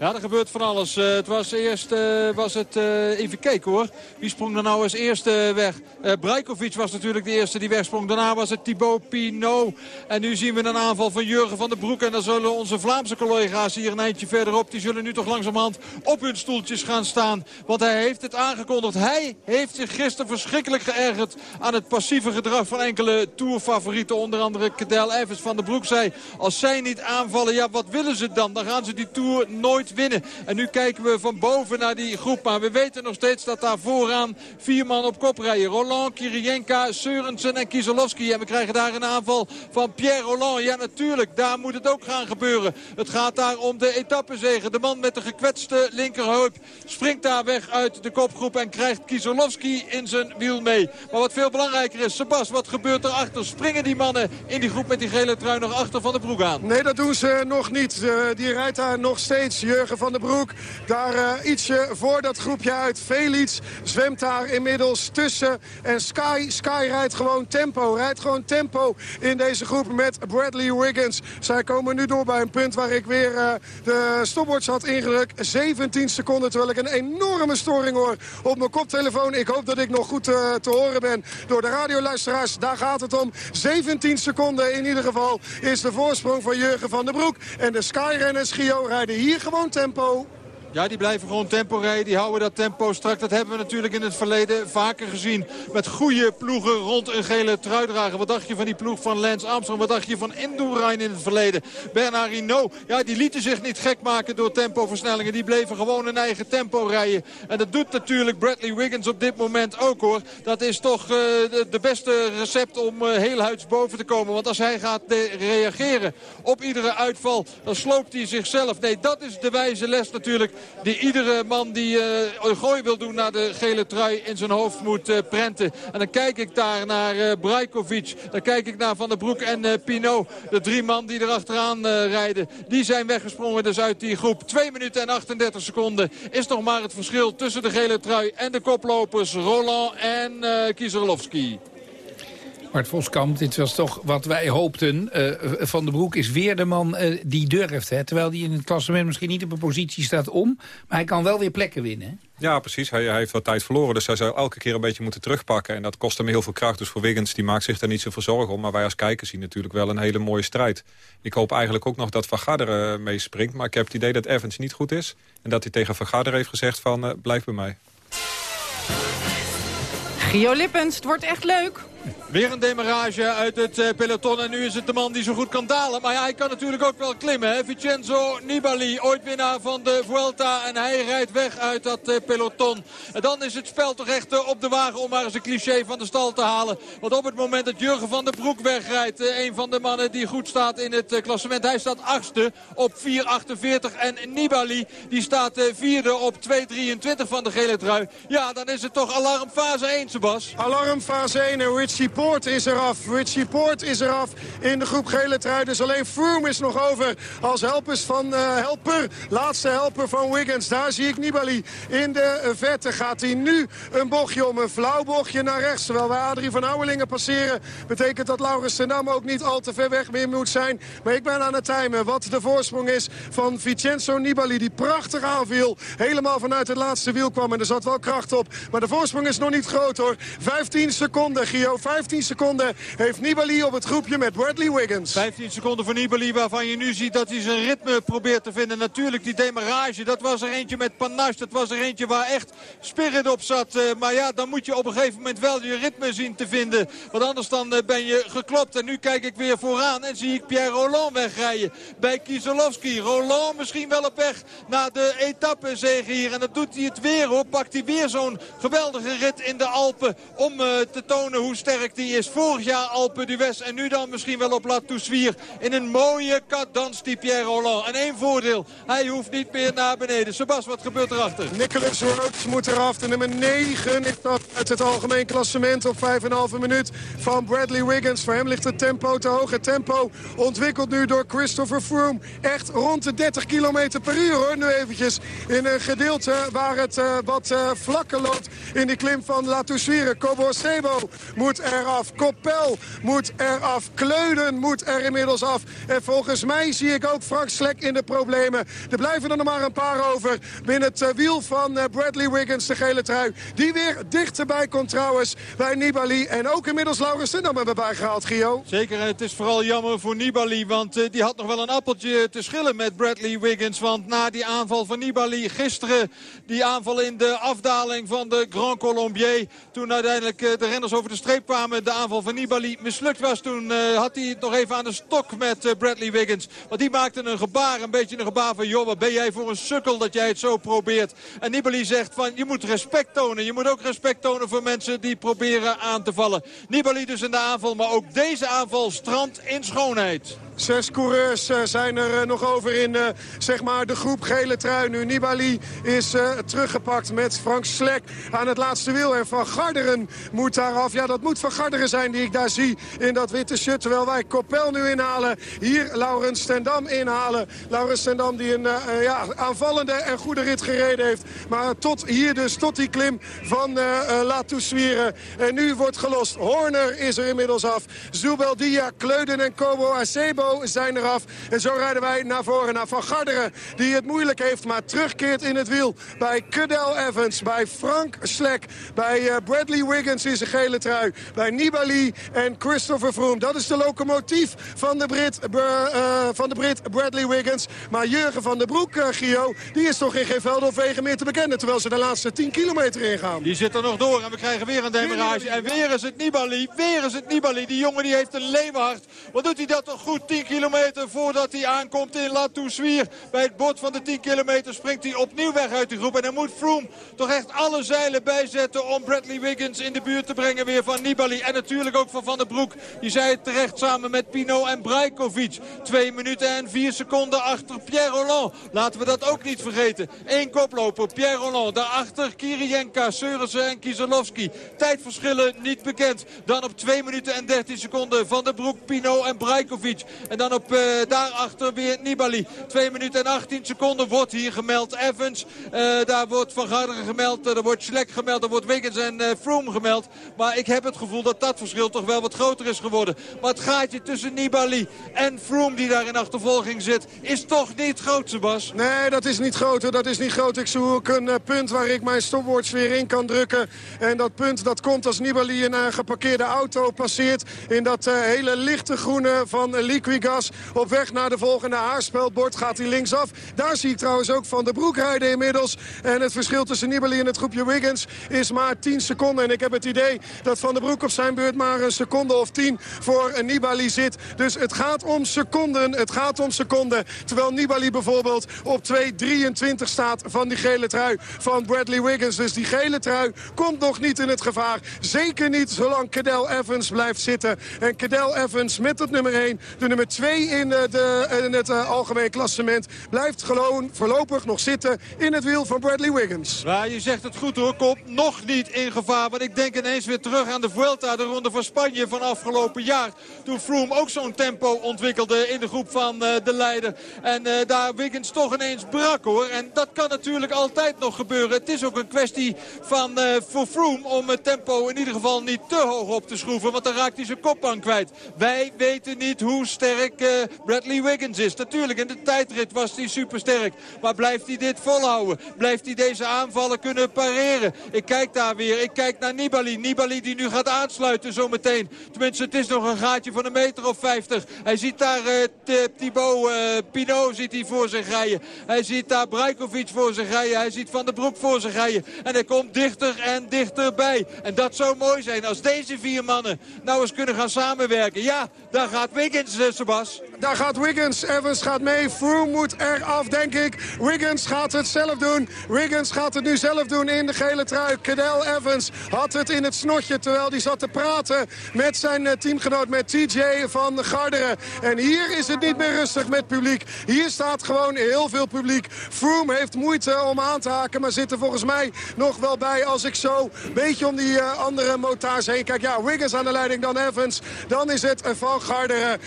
Ja, er gebeurt van alles. Uh, het was eerst, uh, was het, uh, even kijken hoor. Wie sprong er nou als eerste weg? Brajkovic was natuurlijk de eerste die wegsprong. Daarna was het Thibaut Pinot. En nu zien we een aanval van Jurgen van den Broek. En dan zullen onze Vlaamse collega's hier een eindje verderop... die zullen nu toch langzamerhand op hun stoeltjes gaan staan. Want hij heeft het aangekondigd. Hij heeft zich gisteren verschrikkelijk geërgerd... aan het passieve gedrag van enkele tourfavorieten. Onder andere Cadel Evans van den Broek zei... als zij niet aanvallen, ja wat willen ze dan? Dan gaan ze die tour nooit winnen. En nu kijken we van boven naar die groep. Maar we weten nog steeds dat daar vooraan vier man op kop rijden. Roland, Kirienka, Seurensen en Kieselowski. En we krijgen daar een aanval van Pierre Roland. Ja, natuurlijk, daar moet het ook gaan gebeuren. Het gaat daar om de etappezegen. De man met de gekwetste linkerheup springt daar weg uit de kopgroep... en krijgt Kieselowski in zijn wiel mee. Maar wat veel belangrijker is, Sebas, wat gebeurt erachter? Springen die mannen in die groep met die gele trui nog achter van de broek aan? Nee, dat doen ze nog niet. Uh, die rijdt daar nog steeds. Jurgen van den Broek. Daar uh, ietsje voor dat groepje uit. Felix zwemt daar inmiddels tussen. En Sky, Sky rijdt gewoon tempo. Rijdt gewoon tempo in deze groep met Bradley Wiggins. Zij komen nu door bij een punt waar ik weer uh, de stopwatch had ingedrukt. 17 seconden, terwijl ik een enorme storing hoor op mijn koptelefoon. Ik hoop dat ik nog goed uh, te horen ben door de radioluisteraars. Daar gaat het om. 17 seconden in ieder geval is de voorsprong van Jurgen van den Broek. En de Skyrenners Gio rijden hier gewoon tempo. Ja, die blijven gewoon tempo rijden. Die houden dat tempo strak. Dat hebben we natuurlijk in het verleden vaker gezien. Met goede ploegen rond een gele truidrager. Wat dacht je van die ploeg van Lance Armstrong? Wat dacht je van Indurain in het verleden? Bernard ja, die lieten zich niet gek maken door tempoversnellingen. Die bleven gewoon een eigen tempo rijden. En dat doet natuurlijk Bradley Wiggins op dit moment ook hoor. Dat is toch uh, de, beste recept om uh, heel huids boven te komen. Want als hij gaat reageren op iedere uitval, dan sloopt hij zichzelf. Nee, dat is de wijze les natuurlijk die iedere man die uh, een gooi wil doen naar de gele trui in zijn hoofd moet uh, prenten. En dan kijk ik daar naar uh, Brajkovic. Dan kijk ik naar Van der Broek en Pinot. De drie man die erachteraan uh, rijden. Die zijn weggesprongen dus uit die groep. 2 minuten en 38 seconden is nog maar het verschil tussen de gele trui en de koplopers Roland en uh, Kieserlovski. Bart Voskamp, dit was toch wat wij hoopten. Uh, Van den Broek is weer de man uh, die durft. Hè? Terwijl hij in het klassement misschien niet op een positie staat om. Maar hij kan wel weer plekken winnen. Hè? Ja, precies. Hij, hij, heeft wat tijd verloren. Dus hij zou elke keer een beetje moeten terugpakken. En dat kost hem heel veel kracht. Dus voor Wiggins, die maakt zich daar niet zoveel zorgen om. Maar wij als kijkers zien natuurlijk wel een hele mooie strijd. Ik hoop eigenlijk ook nog dat Van Garderen uh, meespringt. Maar ik heb het idee dat Evans niet goed is. En dat hij tegen Van Garderen heeft gezegd van blijf bij mij. Gio Lippens, het wordt echt leuk. Weer een demarage uit het uh, peloton. En nu is het de man die zo goed kan dalen. Maar ja, hij kan natuurlijk ook wel klimmen. Hè? Vincenzo Nibali, ooit winnaar van de Vuelta. En hij rijdt weg uit dat uh, peloton. En dan is het spel toch echt uh, op de wagen om maar eens een cliché van de stal te halen. Want op het moment dat Jurgen van der Broek wegrijdt. een van de mannen die goed staat in het klassement. Hij staat achtste op 4.48. En Nibali die staat vierde op 2.23 van de gele trui. Ja, dan is het toch alarmfase 1, Sebas. Alarmfase 1 en Richie Poort is eraf. Richie Poort is eraf in de groep gele trui. Dus alleen Froome is nog over als helpers van uh, helper. Laatste helper van Wiggins. Daar zie ik Nibali in de vette. Gaat hij nu een bochtje om. Een flauw bochtje naar rechts. Terwijl wij Adrie van Ouwelingen passeren. Betekent dat Laurens Senam ook niet al te ver weg meer moet zijn. Maar ik ben aan het timen wat de voorsprong is van Vincenzo Nibali. Die prachtig aanviel. Helemaal vanuit het laatste wiel kwam. En er zat wel kracht op. Maar de voorsprong is nog niet groot hoor. 15 seconden Gio. 15 seconden heeft Nibali op het groepje met Bradley Wiggins. 15 seconden voor Nibali waarvan je nu ziet dat hij zijn ritme probeert te vinden. Natuurlijk die demarage, dat was er eentje met panache. Dat was er eentje waar echt spirit op zat. Uh, maar ja, dan moet je op een gegeven moment wel je ritme zien te vinden. Want anders dan uh, ben je geklopt. En nu kijk ik weer vooraan en zie ik Pierre Roland wegrijden bij Kieselowski. Roland misschien wel op weg naar de etappezege hier. En dat doet hij het weer hoor. Pakt hij weer zo'n geweldige rit in de Alpen om uh, te tonen hoe sterk die is. Vorig jaar Alpe d'Huez en nu dan misschien wel op La Toussuire. In een mooie cadans die Pierre Roland. En één voordeel, hij hoeft niet meer naar beneden. Sebas, wat gebeurt erachter? Nicholas Rhodes moet eraf. De nummer 9 is dat uit het algemeen klassement op 5,5 minuut van Bradley Wiggins. Voor hem ligt het tempo te hoog. Het tempo ontwikkeld nu door Christopher Froome. Echt rond de 30 km per uur hoor. Nu eventjes in een gedeelte waar het uh, wat uh, vlakker loopt in die klim van La Toussuire. Kobo Sebo moet eraf. Koppel moet eraf. Kleuden moet er inmiddels af. En volgens mij zie ik ook Frank Slek in de problemen. Er blijven er nog maar een paar over. Binnen het uh, wiel van Bradley Wiggins, de gele trui. Die weer dichterbij komt trouwens bij Nibali. En ook inmiddels Laurens Sindam hebben bijgehaald, Gio. Zeker, het is vooral jammer voor Nibali. Want die had nog wel een appeltje te schillen met Bradley Wiggins. Want na die aanval van Nibali gisteren, die aanval in de afdaling van de Grand Colombier. Toen uiteindelijk de renners over de streep kwamen, de aanval van Nibali mislukt was. Toen uh, had hij het nog even aan de stok met Bradley Wiggins. Want die maakte een gebaar, een beetje een gebaar van... joh, wat ben jij voor een sukkel dat jij het zo probeert. En Nibali zegt van, je moet respect tonen. Je moet ook respect tonen voor mensen die proberen aan te vallen. Nibali dus in de aanval, maar ook deze aanval strandt in schoonheid. Zes coureurs uh, zijn er uh, nog over in uh, zeg maar de groep gele trui. Nu Nibali is teruggepakt met Frank Slek aan het laatste wiel. En Van Garderen moet daar af. Ja, dat moet Van Garderen zijn die ik daar zie in dat witte shirt. Terwijl wij Koppel nu inhalen. Hier Laurens Stendam inhalen. Laurens Stendam die een ja, aanvallende en goede rit gereden heeft. Maar tot hier dus, tot die klim van La Toussuire. En nu wordt gelost. Horner is er inmiddels af. Zubeldia, Kleuden en Kobo Acebo zijn eraf. En zo rijden wij naar voren naar Van Garderen. Die het moeilijk heeft, maar terugkeert in het wiel. Bij Cadel Evans, bij Frank Slek. Bij uh, Bradley Wiggins in zijn gele trui. Bij Nibali en Christopher Froome. Dat is de locomotief van de Brit, uh, van de Brit Bradley Wiggins. Maar Jurgen van der Broek, uh, Gio, die is toch in geen veld of wegen meer te bekennen. Terwijl ze de laatste 10 kilometer ingaan. Die zit er nog door en we krijgen weer een demarage. En weer is het Nibali, weer is het Nibali. Die jongen die heeft een leeuwenhart. Wat doet hij dat toch goed? 10 kilometer voordat hij aankomt in La. Bij het bord van de 10 kilometer springt hij opnieuw weg uit de groep. En dan moet Froome toch echt alle zeilen bijzetten om Bradley Wiggins in de buurt te brengen weer van Nibali. En natuurlijk ook van Van der Broek. Die zei het terecht samen met Pino en Brajkovic. Twee minuten en vier seconden achter Pierre Rolland. Laten we dat ook niet vergeten. Eén koploper, Pierre Rolland. Daarachter Kirienka, Seurissen en Kieselowski. Tijdverschillen niet bekend. Dan op 2 minuten en 13 seconden Van der Broek, Pino en Brajkovic. En dan op uh, daarachter weer Nibali. 2 minuten en 18 seconden wordt hier gemeld. Evans, uh, daar wordt Van Garderen gemeld. Uh, er wordt Schlek gemeld. Er wordt Wiggins en Froome gemeld. Maar ik heb het gevoel dat dat verschil toch wel wat groter is geworden. Maar het gaatje tussen Nibali en Froome die daar in achtervolging zit... is toch niet groot, Sebas? Nee, dat is niet groter. Dat is niet groot. Ik zoek een punt waar ik mijn stopwatch weer in kan drukken. En dat punt dat komt als Nibali een geparkeerde auto passeert... in dat hele lichte groene van Op weg naar de volgende haarspeldbord gaat hij linksaf. Daar zie ik trouwens ook Van de Broek rijden inmiddels. En het verschil tussen Nibali en het groepje Wiggins is maar 10 seconden. En ik heb het idee dat Van der Broek op zijn beurt maar een seconde of 10 voor Nibali zit. Dus het gaat om seconden. Het gaat om seconden. Terwijl Nibali bijvoorbeeld op 2.23 staat van die gele trui van Bradley Wiggins. Dus die gele trui komt nog niet in het gevaar. Zeker niet zolang Cadel Evans blijft zitten. En Cadel Evans met het nummer 1, de nummer 2 in, de, in het uh, algemeen klassement. Blijft gewoon voorlopig nog zitten in het wiel van Bradley Wiggins. Ja, je zegt het goed hoor, komt nog niet in gevaar. Want ik denk ineens weer terug aan de Vuelta, de ronde van Spanje van afgelopen jaar. Toen Froome ook zo'n tempo ontwikkelde in de groep van uh, de leider. En daar Wiggins toch ineens brak hoor. En dat kan natuurlijk altijd nog gebeuren. Het is ook een kwestie van voor Froome om het tempo in ieder geval niet te hoog op te schroeven. Want dan raakt hij zijn kop aan kwijt. Wij weten niet hoe sterk Bradley Wiggins is. Natuurlijk, in de tijdrit was hij supersterk. Maar blijft hij dit volhouden? Blijft hij deze aanvallen kunnen pareren? Ik kijk daar weer. Ik kijk naar Nibali. Nibali die nu gaat aansluiten zometeen. Tenminste, het is nog een gaatje van een meter of 50. Hij ziet daar uh, Thibaut uh, Pinot ziet hij voor zich rijden. Hij ziet daar Brajkovic voor zich rijden. Hij ziet Van der Broek voor zich rijden. En hij komt dichter en dichterbij. En dat zou mooi zijn als deze vier mannen nou eens kunnen gaan samenwerken. Ja, daar gaat Wiggins, Sebas. daar gaat Wiggins. Evans gaat mee. Froome moet eraf, denk ik. Wiggins gaat het zelf doen. Wiggins gaat het nu zelf doen in de gele trui. Cadel Evans had het in het snotje terwijl hij zat te praten met zijn eh, teamgenoot, met TJ van Garderen. En hier is het niet meer rustig met publiek. Hier staat gewoon heel veel publiek. Froome heeft moeite om aan te haken, maar zit er volgens mij nog wel bij als ik zo een beetje om die uh, andere motards heen kijk. Ja, Wiggins aan de leiding, dan Evans. Dan is het van Garderen.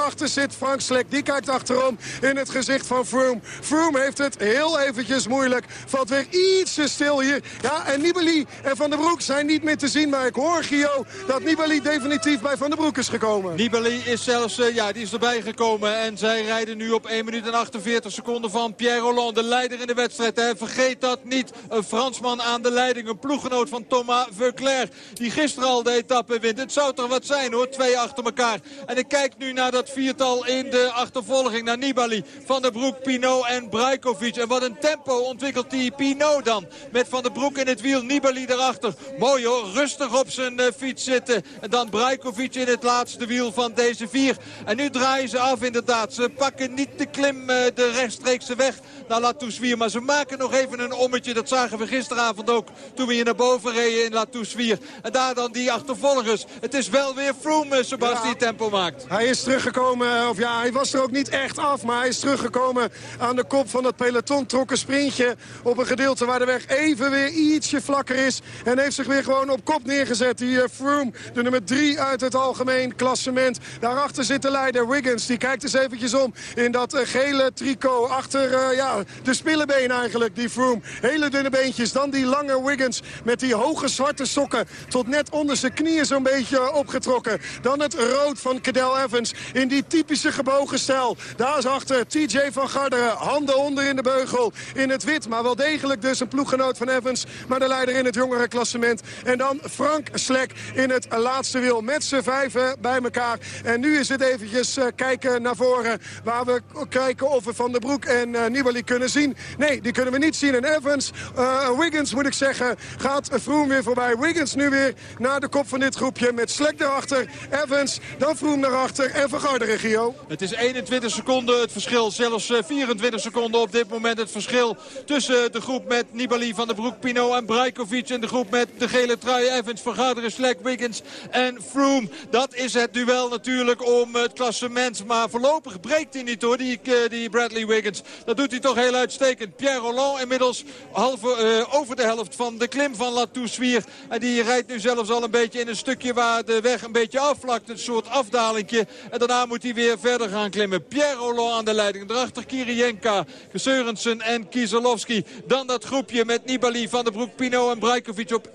Daarachter zit Frank Slek. Die kijkt achterom in het gezicht van Froome. Froome heeft het heel eventjes moeilijk. Valt weer iets te stil hier. Ja, en Nibali en Van der Broek zijn niet meer te zien. Maar ik hoor, Gio, dat Nibali definitief bij Van der Broek is gekomen. Nibali is zelfs, uh, ja, die is erbij gekomen. En zij rijden nu op 1 minuut en 48 seconden van Pierre Rolland. De leider in de wedstrijd. Hè. Vergeet dat niet. Een Fransman aan de leiding. Een ploeggenoot van Thomas Veuclair. Die gisteren al de etappe wint. Het zou toch wat zijn hoor. Twee achter elkaar. En ik kijk nu naar dat viertal in de achtervolging. Naar Nibali, Van der Broek, Pinot en Brajkovic. En wat een tempo ontwikkelt die Pinot dan. Met Van der Broek in het wiel. Nibali daarachter. Mooi hoor. Rustig op zijn uh, fiets zitten. En dan Brajkovic in het laatste wiel van deze vier. En nu draaien ze af inderdaad. Ze pakken niet de klim, uh, de rechtstreekse weg naar La Toussuire. Maar ze maken nog even een ommetje. Dat zagen we gisteravond ook toen we hier naar boven reden in La Toussuire. En daar dan die achtervolgers. Het is wel weer Froome, Sebastian, ja. tempo maakt. Hij is teruggekomen, of ja, hij was er ook niet echt af. Maar hij is teruggekomen aan de kop van dat peloton. Trok een sprintje op een gedeelte waar de weg even weer ietsje vlakker is. En heeft zich weer gewoon op kop neergezet. Die uh, Froome, de nummer 3 uit het algemeen klassement. Daarachter zit de leider Wiggins. Die kijkt eens eventjes om in dat uh, gele tricot. Achter ja, de spillebeen eigenlijk, die Froome. Hele dunne beentjes. Dan die lange Wiggins met die hoge zwarte sokken. Tot net onder zijn knieën zo'n beetje opgetrokken. Dan het rood van Cadel Evans in die typische gebogen stijl. Daar is achter TJ van Garderen. Handen onder in de beugel. In het wit, maar wel degelijk dus een ploeggenoot van Evans. Maar de leider in het jongere klassement. En dan Frank Slek in het laatste wiel. Met z'n vijven bij elkaar. En nu is het eventjes uh, kijken naar voren. Waar we kijken of we Van der Broek en uh, Nibali kunnen zien. Nee, die kunnen we niet zien. En Evans, uh, Wiggins moet ik zeggen, gaat Froome weer voorbij. Wiggins nu weer naar de kop van dit groepje. Met Slek daarachter. Evans, dan Froome naar achter en Van Garderen, Gio. Het is 21 seconden het verschil. Zelfs 24 seconden op dit moment het verschil. Tussen de groep met Nibali, Van der Broek, Pino en Brajkovic. En de groep met de gele trui Evans, Van Garderen, Slek, Wiggins en Froome. Dat is het duel natuurlijk om het klassement. Maar voorlopig breekt hij niet hoor, die, die Bradley Wiggins. Dat doet hij toch heel uitstekend. Pierre Rolland inmiddels halve, uh, over de helft van de klim van La Toussuire. En die rijdt nu zelfs al een beetje in een stukje waar de weg een beetje afvlakt. Een soort afdalingje. En daarna moet hij weer verder gaan klimmen. Pierre Rolland aan de leiding. Daarachter Kirienka, Seurensen en Kieselowski. Dan dat groepje met Nibali, Van der Broek, Pino en Brajkovic op 1.56.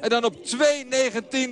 En dan op 2.19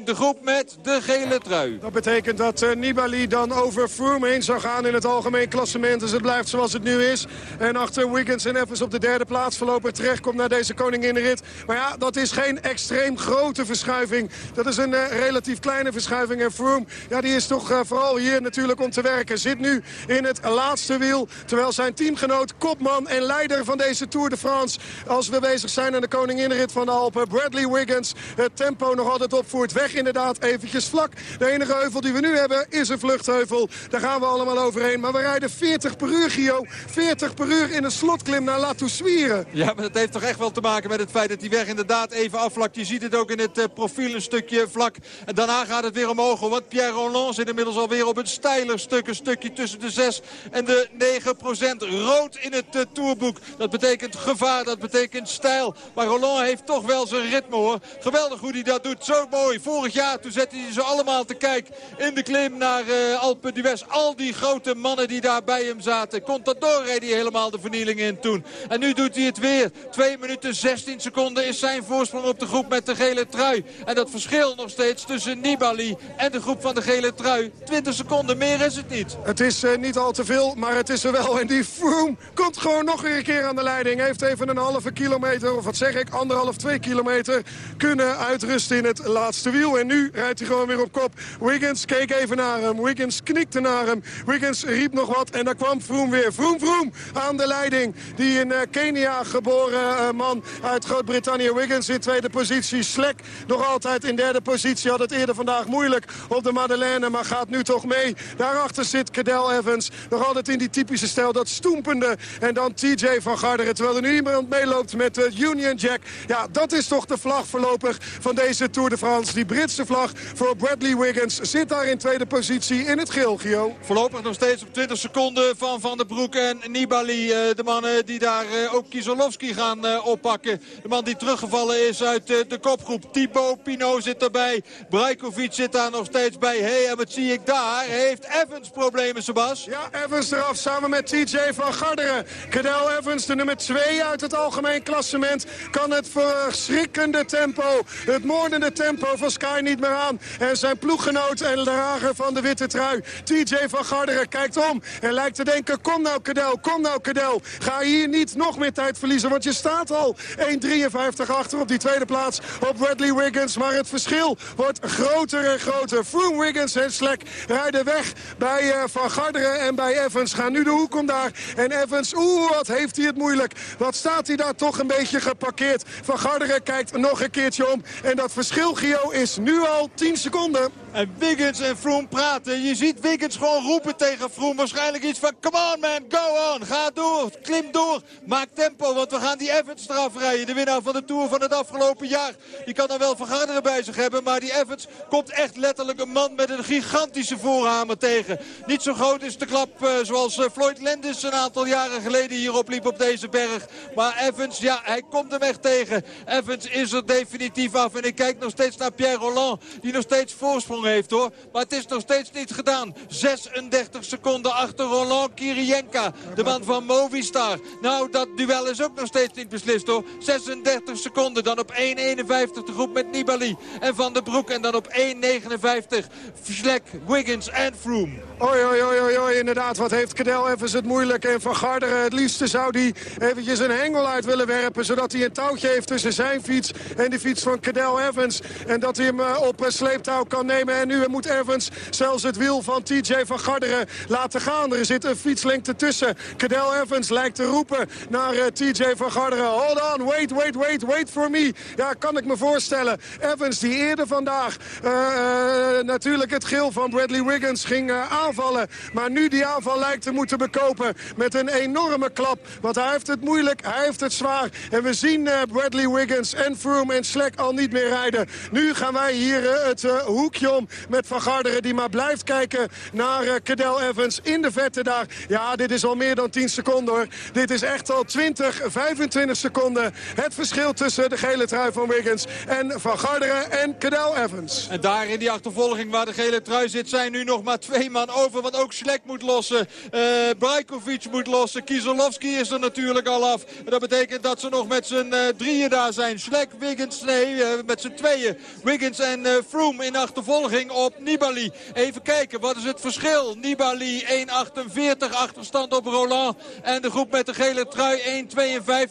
de groep met de gele trui. Dat betekent dat uh, Nibali dan over Froome heen zou gaan in het algemeen klassement. Dus het blijft zoals het nu is. En achter Wiggins en Evans op de derde plaats voorlopig terecht komt naar deze koninginrit. Maar ja, dat is geen extreem grote verschuiving. Dat is een uh, relatief kleine verschuiving. En Froome, ja, die is toch uh, vooral hier natuurlijk om te werken. Zit nu in het laatste wiel. Terwijl zijn teamgenoot, kopman en leider van deze Tour de France... als we bezig zijn aan de koninginrit van de Alpen, Bradley Wiggins... het tempo nog altijd opvoert. Weg inderdaad eventjes vlak. De enige heuvel die we nu hebben is een vluchtheuvel. Daar gaan we allemaal overheen. Maar we rijden 40 per uur, Gio. 40 per uur in een slotklim naar La Toussuire. Ja, maar dat heeft toch echt wel te maken met het feit dat die weg inderdaad even afvlakt. Je ziet het ook in het uh, profiel een stukje vlak. En daarna gaat het weer omhoog. Want Pierre Roland zit inmiddels alweer op een steiler stuk. Een stukje tussen de 6 en de 9 procent. Rood in het uh, tourboek. Dat betekent gevaar, dat betekent stijl. Maar Roland heeft toch wel zijn ritme hoor. Geweldig hoe hij dat doet. Zo mooi. Vorig jaar toen zette hij ze allemaal te kijk in de klim naar uh, Alpe d'Huez. Al die grote mannen die daar bij hem zaten. Contador reed hij helemaal de vernieling in toen. En nu doet hij het weer. 2 minuten 16 seconden is zijn voorsprong op de groep met de gele trui. En dat verschil nog steeds tussen Nibali en de groep van de gele trui. 20 seconden, meer is het niet. Het is uh, niet al te veel, maar het is er wel. En die Froome komt gewoon nog een keer aan de leiding. Heeft even een halve kilometer, of wat zeg ik, anderhalf, twee kilometer... kunnen uitrusten in het laatste wiel. En nu rijdt hij gewoon weer op kop. Wiggins keek even naar hem. Wiggins knikte naar hem. Wiggins riep nog wat en daar kwam Froome weer. Froome, Froome aan de leiding. Die in uh, Kenia geboren uh, man uit Groot-Brittannië. Wiggins in tweede positie. Slek nog altijd in derde positie. Had het eerder vandaag moeilijk op de Madeleine, maar gaat nu toch mee. Daarachter zit Cadel Evans. Nog altijd in die typische stijl, dat stoempende. En dan TJ van Garderen. Terwijl er nu iemand meeloopt met de Union Jack. Ja, dat is toch de vlag voorlopig van deze Tour de France. Die Britse vlag voor Bradley Wiggins zit daar in tweede positie in het geel, Gio. Voorlopig nog steeds op 20 seconden van Van der Broek en Nibali. Eh, de mannen die daar eh, ook Kieselowski gaan eh, oppakken. De man die teruggevallen is uit de kopgroep. Thibaut Pinot zit erbij. Brajkovic zit daar nog steeds bij. Hey, en wat zie ik daar? Heeft Evans problemen, Sebas? Ja, Evans eraf samen met TJ van Garderen. Cadel Evans, de nummer 2 uit het algemeen klassement... kan het verschrikkende tempo, het moordende tempo van Sky niet meer aan. En zijn ploeggenoot en drager van de witte trui, TJ van Garderen, kijkt om... en lijkt te denken, kom nou Cadel, kom nou Cadel. Ga hier niet nog meer tijd verliezen, want je staat al 1.53 achter op die tweede plaats op Bradley Wiggins. Maar het verschil wordt groter en groter. Froome, Wiggins en Slek rijden weg bij uh, Van Garderen en bij Evans. Gaan nu de hoek om daar. En Evans, oeh, wat heeft hij het moeilijk. Wat staat hij daar toch een beetje geparkeerd. Van Garderen kijkt nog een keertje om. En dat verschil, Gio, is nu al 10 seconden. En Wiggins en Froome praten. Je ziet Wiggins gewoon roepen tegen Froome. Waarschijnlijk iets van, come on man, go on. Ga door, klim door. Maak tempo, want we gaan die Evans eraf rijden. De winnaar van de Tour van het afgelopen jaar. Die kan dan wel Van Garderen bij zich hebben. Maar die Evans komt echt letterlijk een man met een gigantische voorhamer tegen. Niet zo groot is de klap uh, zoals uh, Floyd Landis een aantal jaren geleden hier opliep op deze berg. Maar Evans, ja, hij komt hem echt tegen. Evans is er definitief af. En ik kijk nog steeds naar Pierre Roland. Die nog steeds voorsprong heeft hoor. Maar het is nog steeds niet gedaan. 36 seconden achter Roland Kirienka. De man van Movistar. Nou, dat duel is ook nog steeds niet beslist hoor. 36 seconden. Dan op 1.51 de groep met Nibali en Van der Broek. En dan op 1.59 Vlek, Wiggins and Froome. Oi, oi, oi, oi, inderdaad. Wat heeft Cadel even het moeilijk. En Van Garderen, het liefste zou hij eventjes een hengel uit willen werpen. Zodat hij een touwtje heeft tussen zijn fiets en de fiets van Cadel Evans. En dat hij hem eh, op sleeptouw kan nemen. En nu moet Evans zelfs het wiel van TJ van Garderen laten gaan. Er zit een fietslengte tussen. Cadel Evans lijkt te roepen naar eh, TJ van Garderen. Hold on, wait, wait, wait, wait for me. Ja, kan ik me voorstellen. Evans die eerder vandaag natuurlijk het geel van Bradley Wiggins ging Maar nu die aanval lijkt te moeten bekopen met een enorme klap. Want hij heeft het moeilijk, hij heeft het zwaar. En we zien Bradley Wiggins en Froome en Slek al niet meer rijden. Nu gaan wij hier het hoekje om met Van Garderen die maar blijft kijken naar Cadel Evans in de vette daar. Ja, dit is al meer dan 10 seconden hoor. Dit is echt al 20, 25 seconden. Het verschil tussen de gele trui van Wiggins en Van Garderen en Cadel Evans. En daar in die achtervolging waar de gele trui zit zijn nu nog maar twee man over. Ook Slek moet lossen. Uh, moet lossen. Kieselowski is er natuurlijk al af. En dat betekent dat ze nog met z'n uh, drieën daar zijn. Slek, Wiggins, nee, uh, met z'n tweeën. Wiggins en Froome in achtervolging op Nibali. Even kijken, wat is het verschil? Nibali 1.48 achterstand op Roland. En de groep met de gele trui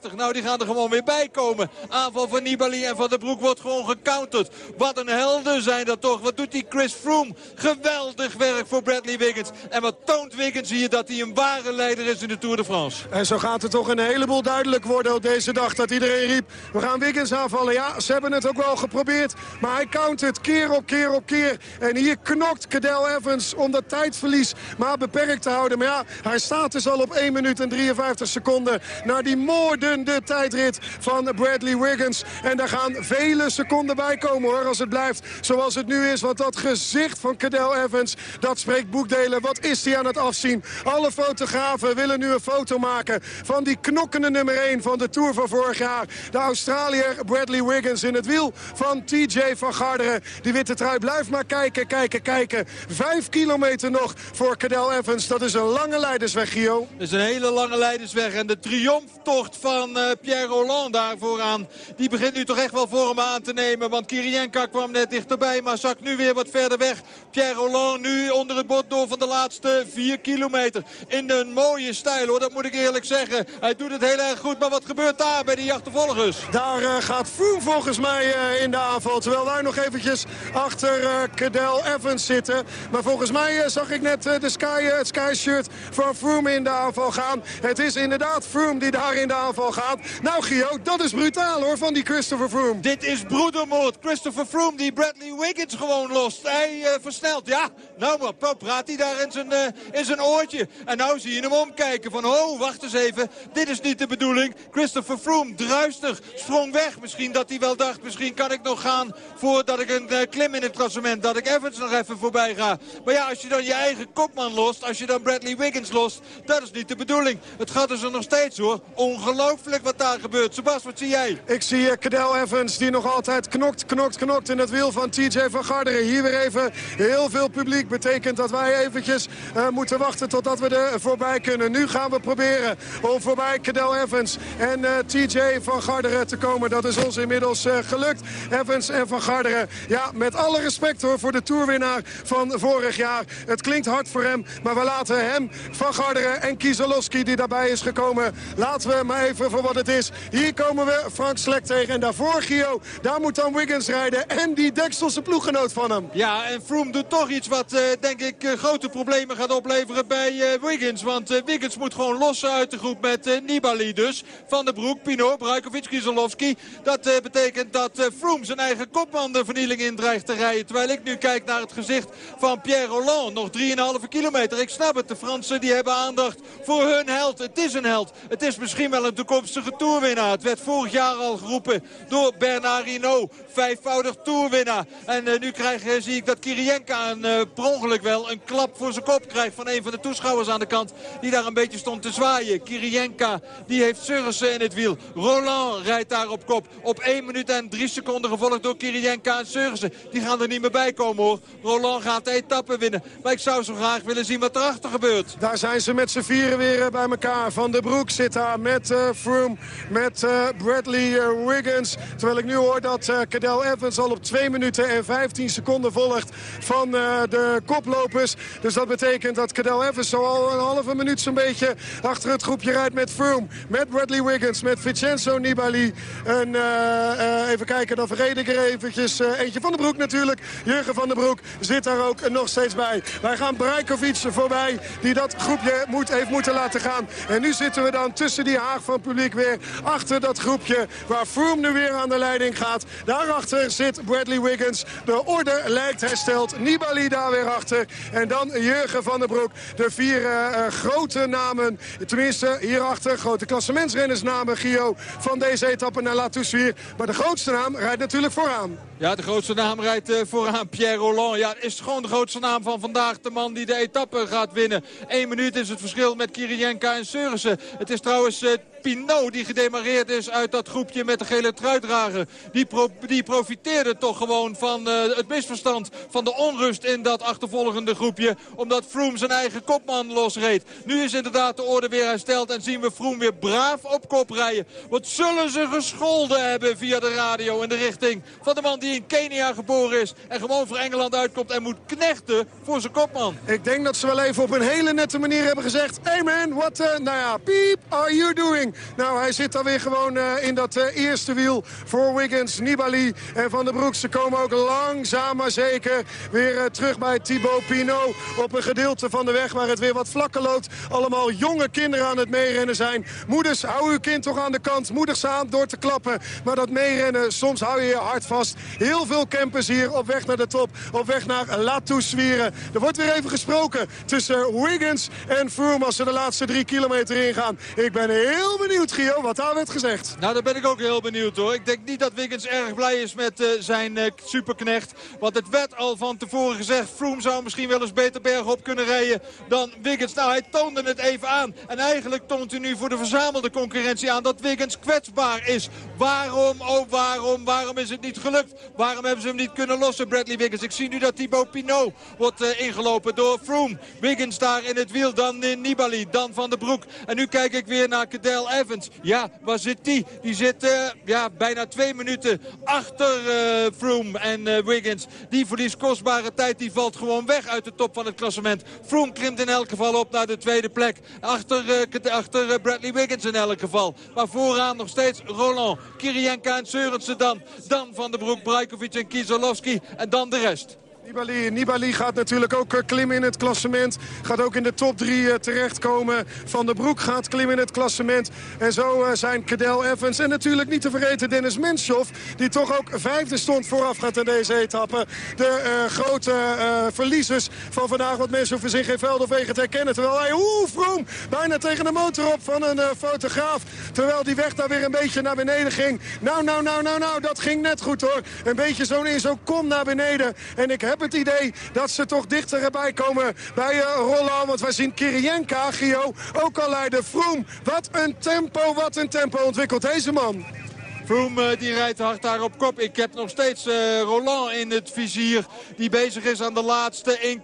1.52. Nou, die gaan er gewoon weer bij komen. Aanval van Nibali en Van der Broek wordt gewoon gecounterd. Wat een helden zijn dat toch. Wat doet die Chris Froome? Geweldig werk voor Bradley Wiggins. En wat toont Wiggins hier dat hij een ware leider is in de Tour de France. En zo gaat het toch een heleboel duidelijk worden op deze dag. Dat iedereen riep, we gaan Wiggins aanvallen. Ja, ze hebben het ook wel geprobeerd. Maar hij countert keer op keer op keer. En hier knokt Cadel Evans om dat tijdverlies maar beperkt te houden. Maar ja, hij staat dus al op 1 minuut en 53 seconden... naar die moordende tijdrit van Bradley Wiggins. En daar gaan vele seconden bij komen hoor, als het blijft zoals het nu is. Want dat gezicht van Cadel Evans, dat spreekt boekdelen. Wat is hij aan het afzien? Alle fotografen willen nu een foto maken van die knokkende nummer 1 van de Tour van vorig jaar. De Australiër Bradley Wiggins in het wiel van TJ van Garderen. Die witte trui blijft maar kijken, kijken, kijken. Vijf kilometer nog voor Cadel Evans. Dat is een lange leidersweg, Gio. Dat is een hele lange leidersweg. En de triomftocht van uh, Pierre Roland daar vooraan... die begint nu toch echt wel voor hem aan te nemen. Want Kirienka kwam net dichterbij, maar zak nu weer wat verder weg. Pierre Roland nu onder het bord door van de laatste vier kilometer. In een mooie stijl, hoor. Dat moet ik eerlijk zeggen. Hij doet het heel erg goed. Maar wat gebeurt daar bij die achtervolgers? Daar uh, gaat Froome volgens mij uh, in de aanval. Terwijl wij nog eventjes achter uh, Cadel Evans zitten. Maar volgens mij zag ik net de sky, het Sky-shirt van Froome in de aanval gaan. Het is inderdaad Froome die daar in de aanval gaat. Nou Gio, dat is brutaal hoor van die Christopher Froome. Dit is broedermoord. Christopher Froome die Bradley Wiggins gewoon lost. Hij versnelt. Ja, nou Nou, wat hij daar in zijn, uh, in zijn oortje. En nou zie je hem omkijken van, oh, wacht eens even. Dit is niet de bedoeling. Christopher Froome, druistig, sprong weg. Misschien dat hij wel dacht, misschien kan ik nog gaan voordat ik een uh, klim in het klassement. Dat ik Evans nog even voorbij ga. Maar ja, als je dan je eigen kopman lost, als je dan Bradley Wiggins lost, dat is niet de bedoeling. Het gaat dus er nog steeds hoor. Ongelooflijk wat daar gebeurt. Sebas, wat zie jij? Ik zie uh, Cadel Evans die nog altijd knokt, knokt, knokt in het wiel van TJ van Garderen. Hier weer even heel veel publiek. Betekent dat wij eventjes uh, moeten wachten totdat we er voorbij kunnen. Nu gaan we proberen om voorbij Cadel Evans en uh, TJ van Garderen te komen. Dat is ons inmiddels uh, gelukt. Evans en van Garderen. Ja, met alle respect hoor voor de toerwinnaar van vorig jaar. Het klinkt hard voor hem, maar we laten hem, Van Garderen en Kieselowski die daarbij is gekomen. Laten we maar even voor wat het is. Hier komen we Frank Slek tegen. En daarvoor, Gio, daar moet dan Wiggins rijden. En die Dekstelse ploeggenoot van hem. Ja, en Froome doet toch iets wat, denk ik, grote problemen gaat opleveren bij uh, Wiggins. Want Wiggins moet gewoon lossen uit de groep met Nibali dus. Van de Broek, Pino, Brajkovic, Kieselowski. Dat betekent dat Froome zijn eigen kopman de vernieling in dreigt te rijden. Terwijl ik nu kijk naar het gezicht van Pierre Rolland. Nog 3,5 kilometer. Ik snap het, de Fransen die hebben aandacht voor hun held. Het is een held. Het is misschien wel een toekomstige toerwinnaar. Het werd vorig jaar al geroepen door Bernard Hinault. Vijfvoudig toerwinnaar. En nu krijg, zie ik dat Kirienka een, per wel een klap voor zijn kop krijgt van een van de toeschouwers aan de kant. Die daar een beetje stond te zwaaien. Kirienka die heeft Sursen in het wiel. Roland rijdt daar op kop. Op 1 minuut en 3 seconden gevolgd door Kirienka en Sursen. Die gaan er niet meer bij komen hoor. Roland gaat de etappe winnen. Maar ik zou zo graag willen zien wat erachter gebeurt. Daar zijn ze met z'n vieren weer bij elkaar. Van de Broek zit daar met uh, Froome, met uh, Bradley uh, Wiggins. Terwijl ik nu hoor dat Cadel Evans al op 2 minuten en 15 seconden volgt van de koplopers. Dus dat betekent dat Cadel Evans zo al een halve minuut zo'n beetje achter het groepje rijdt met Froome. Met Bradley Wiggins, met Vincenzo Nibali. En even kijken, dan vergeet er eventjes eentje van de Broek natuurlijk. Jurgen van den Broek zit daar ook nog steeds bij. Wij gaan Brajkovic voorbij, die dat groepje moet, heeft moeten laten gaan. En nu zitten we dan tussen die haag van het publiek weer achter dat groepje waar Froome nu weer aan de leiding gaat. Daarachter zit Bradley Wiggins. De orde lijkt hersteld. Nibali daar weer achter. En dan Jurgen van den Broek. De vier uh, grote namen, tenminste hierachter, grote klassementsrennersnamen, Gio, van deze etappe naar La Toussuire. Maar de grootste naam rijdt natuurlijk vooraan. Ja, de grootste naam rijdt uh, vooraan Pierre Rolland. Ja, is gewoon de grootste naam van vandaag. De man die de etappe gaat winnen. Eén minuut is het verschil met Kirienka en Seurissen. Het is trouwens Pinot die gedemareerd is uit dat groepje met de gele truitdrager. Die, die profiteerde toch gewoon van uh, het misverstand van de onrust in dat achtervolgende groepje. Omdat Froome zijn eigen kopman losreed. Nu is inderdaad de orde weer hersteld en zien we Froome weer braaf op kop rijden. Wat zullen ze gescholden hebben via de radio in de richting van de man die in Kenia geboren is. En gewoon voor Engeland uitkomt en moet knechten voor zijn kopman. Ik denk dat ze wel even op een hele nette manier hebben gezegd. Hey man, what, uh, nou ja, piep, are you doing? Nou, hij zit dan weer gewoon uh, in dat uh, eerste wiel voor Wiggins, Nibali en Van der Broek. Ze komen ook langzaam maar zeker weer uh, terug bij Thibaut Pinot. Op een gedeelte van de weg waar het weer wat vlakker loopt. Allemaal jonge kinderen aan het meerennen zijn. Moeders, hou uw kind toch aan de kant. Moedig aan door te klappen. Maar dat meerennen, soms hou je je hart vast. Heel veel campers hier op weg naar de top. Op weg naar La Toussuire. Er wordt weer even gesproken tussen Wiggins en Froome als ze de laatste drie kilometer ingaan. Ik ben heel benieuwd, Gio, wat daar werd gezegd. Nou, daar ben ik ook heel benieuwd, hoor. Ik denk niet dat Wiggins erg blij is met uh, zijn uh, superknecht. Want het werd al van tevoren gezegd... Froome zou misschien wel eens beter bergop kunnen rijden dan Wiggins. Nou, hij toonde het even aan. En eigenlijk toont hij nu voor de verzamelde concurrentie aan... dat Wiggins kwetsbaar is. Waarom, oh waarom, waarom is het niet gelukt? Waarom hebben ze hem niet kunnen lossen, Bradley Wiggins? Ik zie nu dat Thibaut Pinot wordt uh, ingelopen door Froome. Wiggins daar in het wiel, dan uh, Nibali, dan Van der Broek. En nu kijk ik weer naar Cadel Evans. Ja, waar zit die? Die zit uh, ja, bijna twee minuten achter Froome en Wiggins. Die verliest kostbare tijd, die valt gewoon weg uit de top van het klassement. Froome klimt in elk geval op naar de tweede plek. Achter, achter Bradley Wiggins in elk geval. Maar vooraan nog steeds Roland, Kirienka en Seurensen dan. Dan Van der Broek, Brajkovic en Kieselowski. En dan de rest. Nibali, Nibali gaat natuurlijk ook eh, klimmen in het klassement. Gaat ook in de top 3 eh, terechtkomen. Van der Broek gaat klimmen in het klassement. En zo eh, zijn Cadel Evans. En natuurlijk niet te vergeten Dennis Menshoff. Die toch ook vijfde stond voorafgaand aan deze etappe. De grote verliezers van vandaag. Want Menshoff is in geen veld of wegen te herkennen. Terwijl hij, oeh, vroom, bijna tegen de motor op van een fotograaf. Terwijl die weg daar weer een beetje naar beneden ging. Nou, nou, nou, nou, nou, dat ging net goed hoor. Een beetje zo'n in zo'n kom naar beneden. En ik heb het idee dat ze toch dichter erbij komen bij uh, Roland. Want wij zien Kirienka, Gio, ook al leiden. Vroom, wat een tempo, wat een tempo ontwikkelt deze man. Froome eh, die rijdt hard daar op kop. Ik heb nog steeds uh, Roland in het vizier. Die bezig is aan de laatste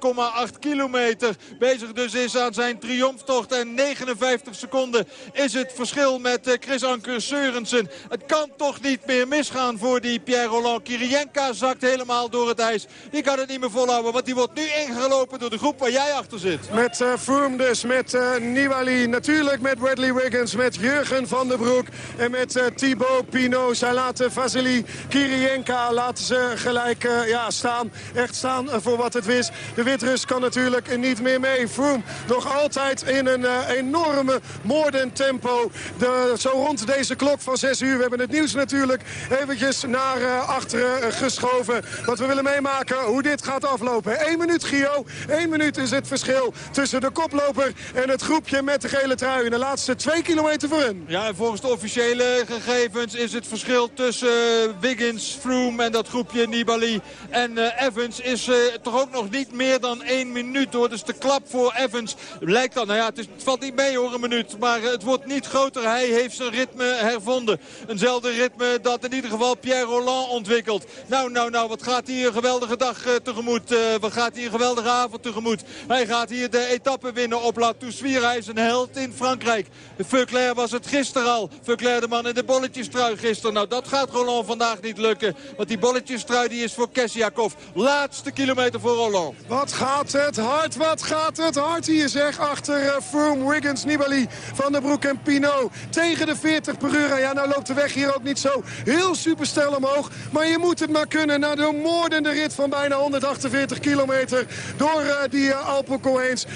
1,8 kilometer. Bezig dus is aan zijn triomftocht. En 59 seconden is het verschil met uh, Chris Anker Seurensen. Het kan toch niet meer misgaan voor die Pierre Roland. Kirienka zakt helemaal door het ijs. Die kan het niet meer volhouden. Want die wordt nu ingelopen door de groep waar jij achter zit. Met uh, Froome dus, met uh. Natuurlijk met Bradley Wiggins, met Jurgen van den Broek. En met Thibaut Pinot. Zij laten Vasily Kirienka laten ze gelijk uh, ja, staan. Echt staan uh, voor wat het is. De Witrus kan natuurlijk niet meer mee. Froome nog altijd in een uh, enorme moordend tempo. De, zo rond deze klok van 6 uur. We hebben het nieuws natuurlijk eventjes naar achteren geschoven. Wat we willen meemaken, hoe dit gaat aflopen. 1 minuut, Gio. 1 minuut is het verschil tussen de koploper en het groepje met de gele trui. In de laatste 2 kilometer voor hen. Ja, en volgens de officiële gegevens is het verschil tussen uh, Wiggins, Froome en dat groepje Nibali en uh, Evans is uh, toch ook nog niet meer dan één minuut hoor. Dus de klap voor Evans lijkt dan, nou ja, het, is, het valt niet mee hoor een minuut. Maar het wordt niet groter. Hij heeft zijn ritme hervonden. Eenzelfde ritme dat in ieder geval Pierre Roland ontwikkelt. Nou, nou, nou, wat gaat hier een geweldige dag tegemoet. wat gaat hier een geweldige avond tegemoet. Hij gaat hier de etappe winnen op La Toussuire. Hij is een held in Frankrijk. Veuclair was het gisteren al. Veuclair de man in de bolletjes trui Nou, dat gaat Roland vandaag niet lukken. Want die bolletjestrui die is voor Kessiakov. Laatste kilometer voor Roland. Wat gaat het hard, wat gaat het hard hier zeg. Achter uh, Wiggins, Nibali, Van der Broek en Pinot. Tegen de 40 per uur. Ja, nou loopt de weg hier ook niet zo heel superstel omhoog. Maar je moet het maar kunnen na de moordende rit van bijna 148 kilometer. Door uh, die uh.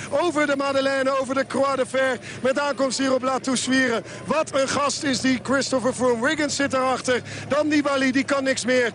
Over de Madeleine, over de Croix de Fer. Met aankomst hier op La Toussuire. Wat een gast is die Christopher Froome. Wiggins zit er daarachter. Dan Nibali, die kan niks meer.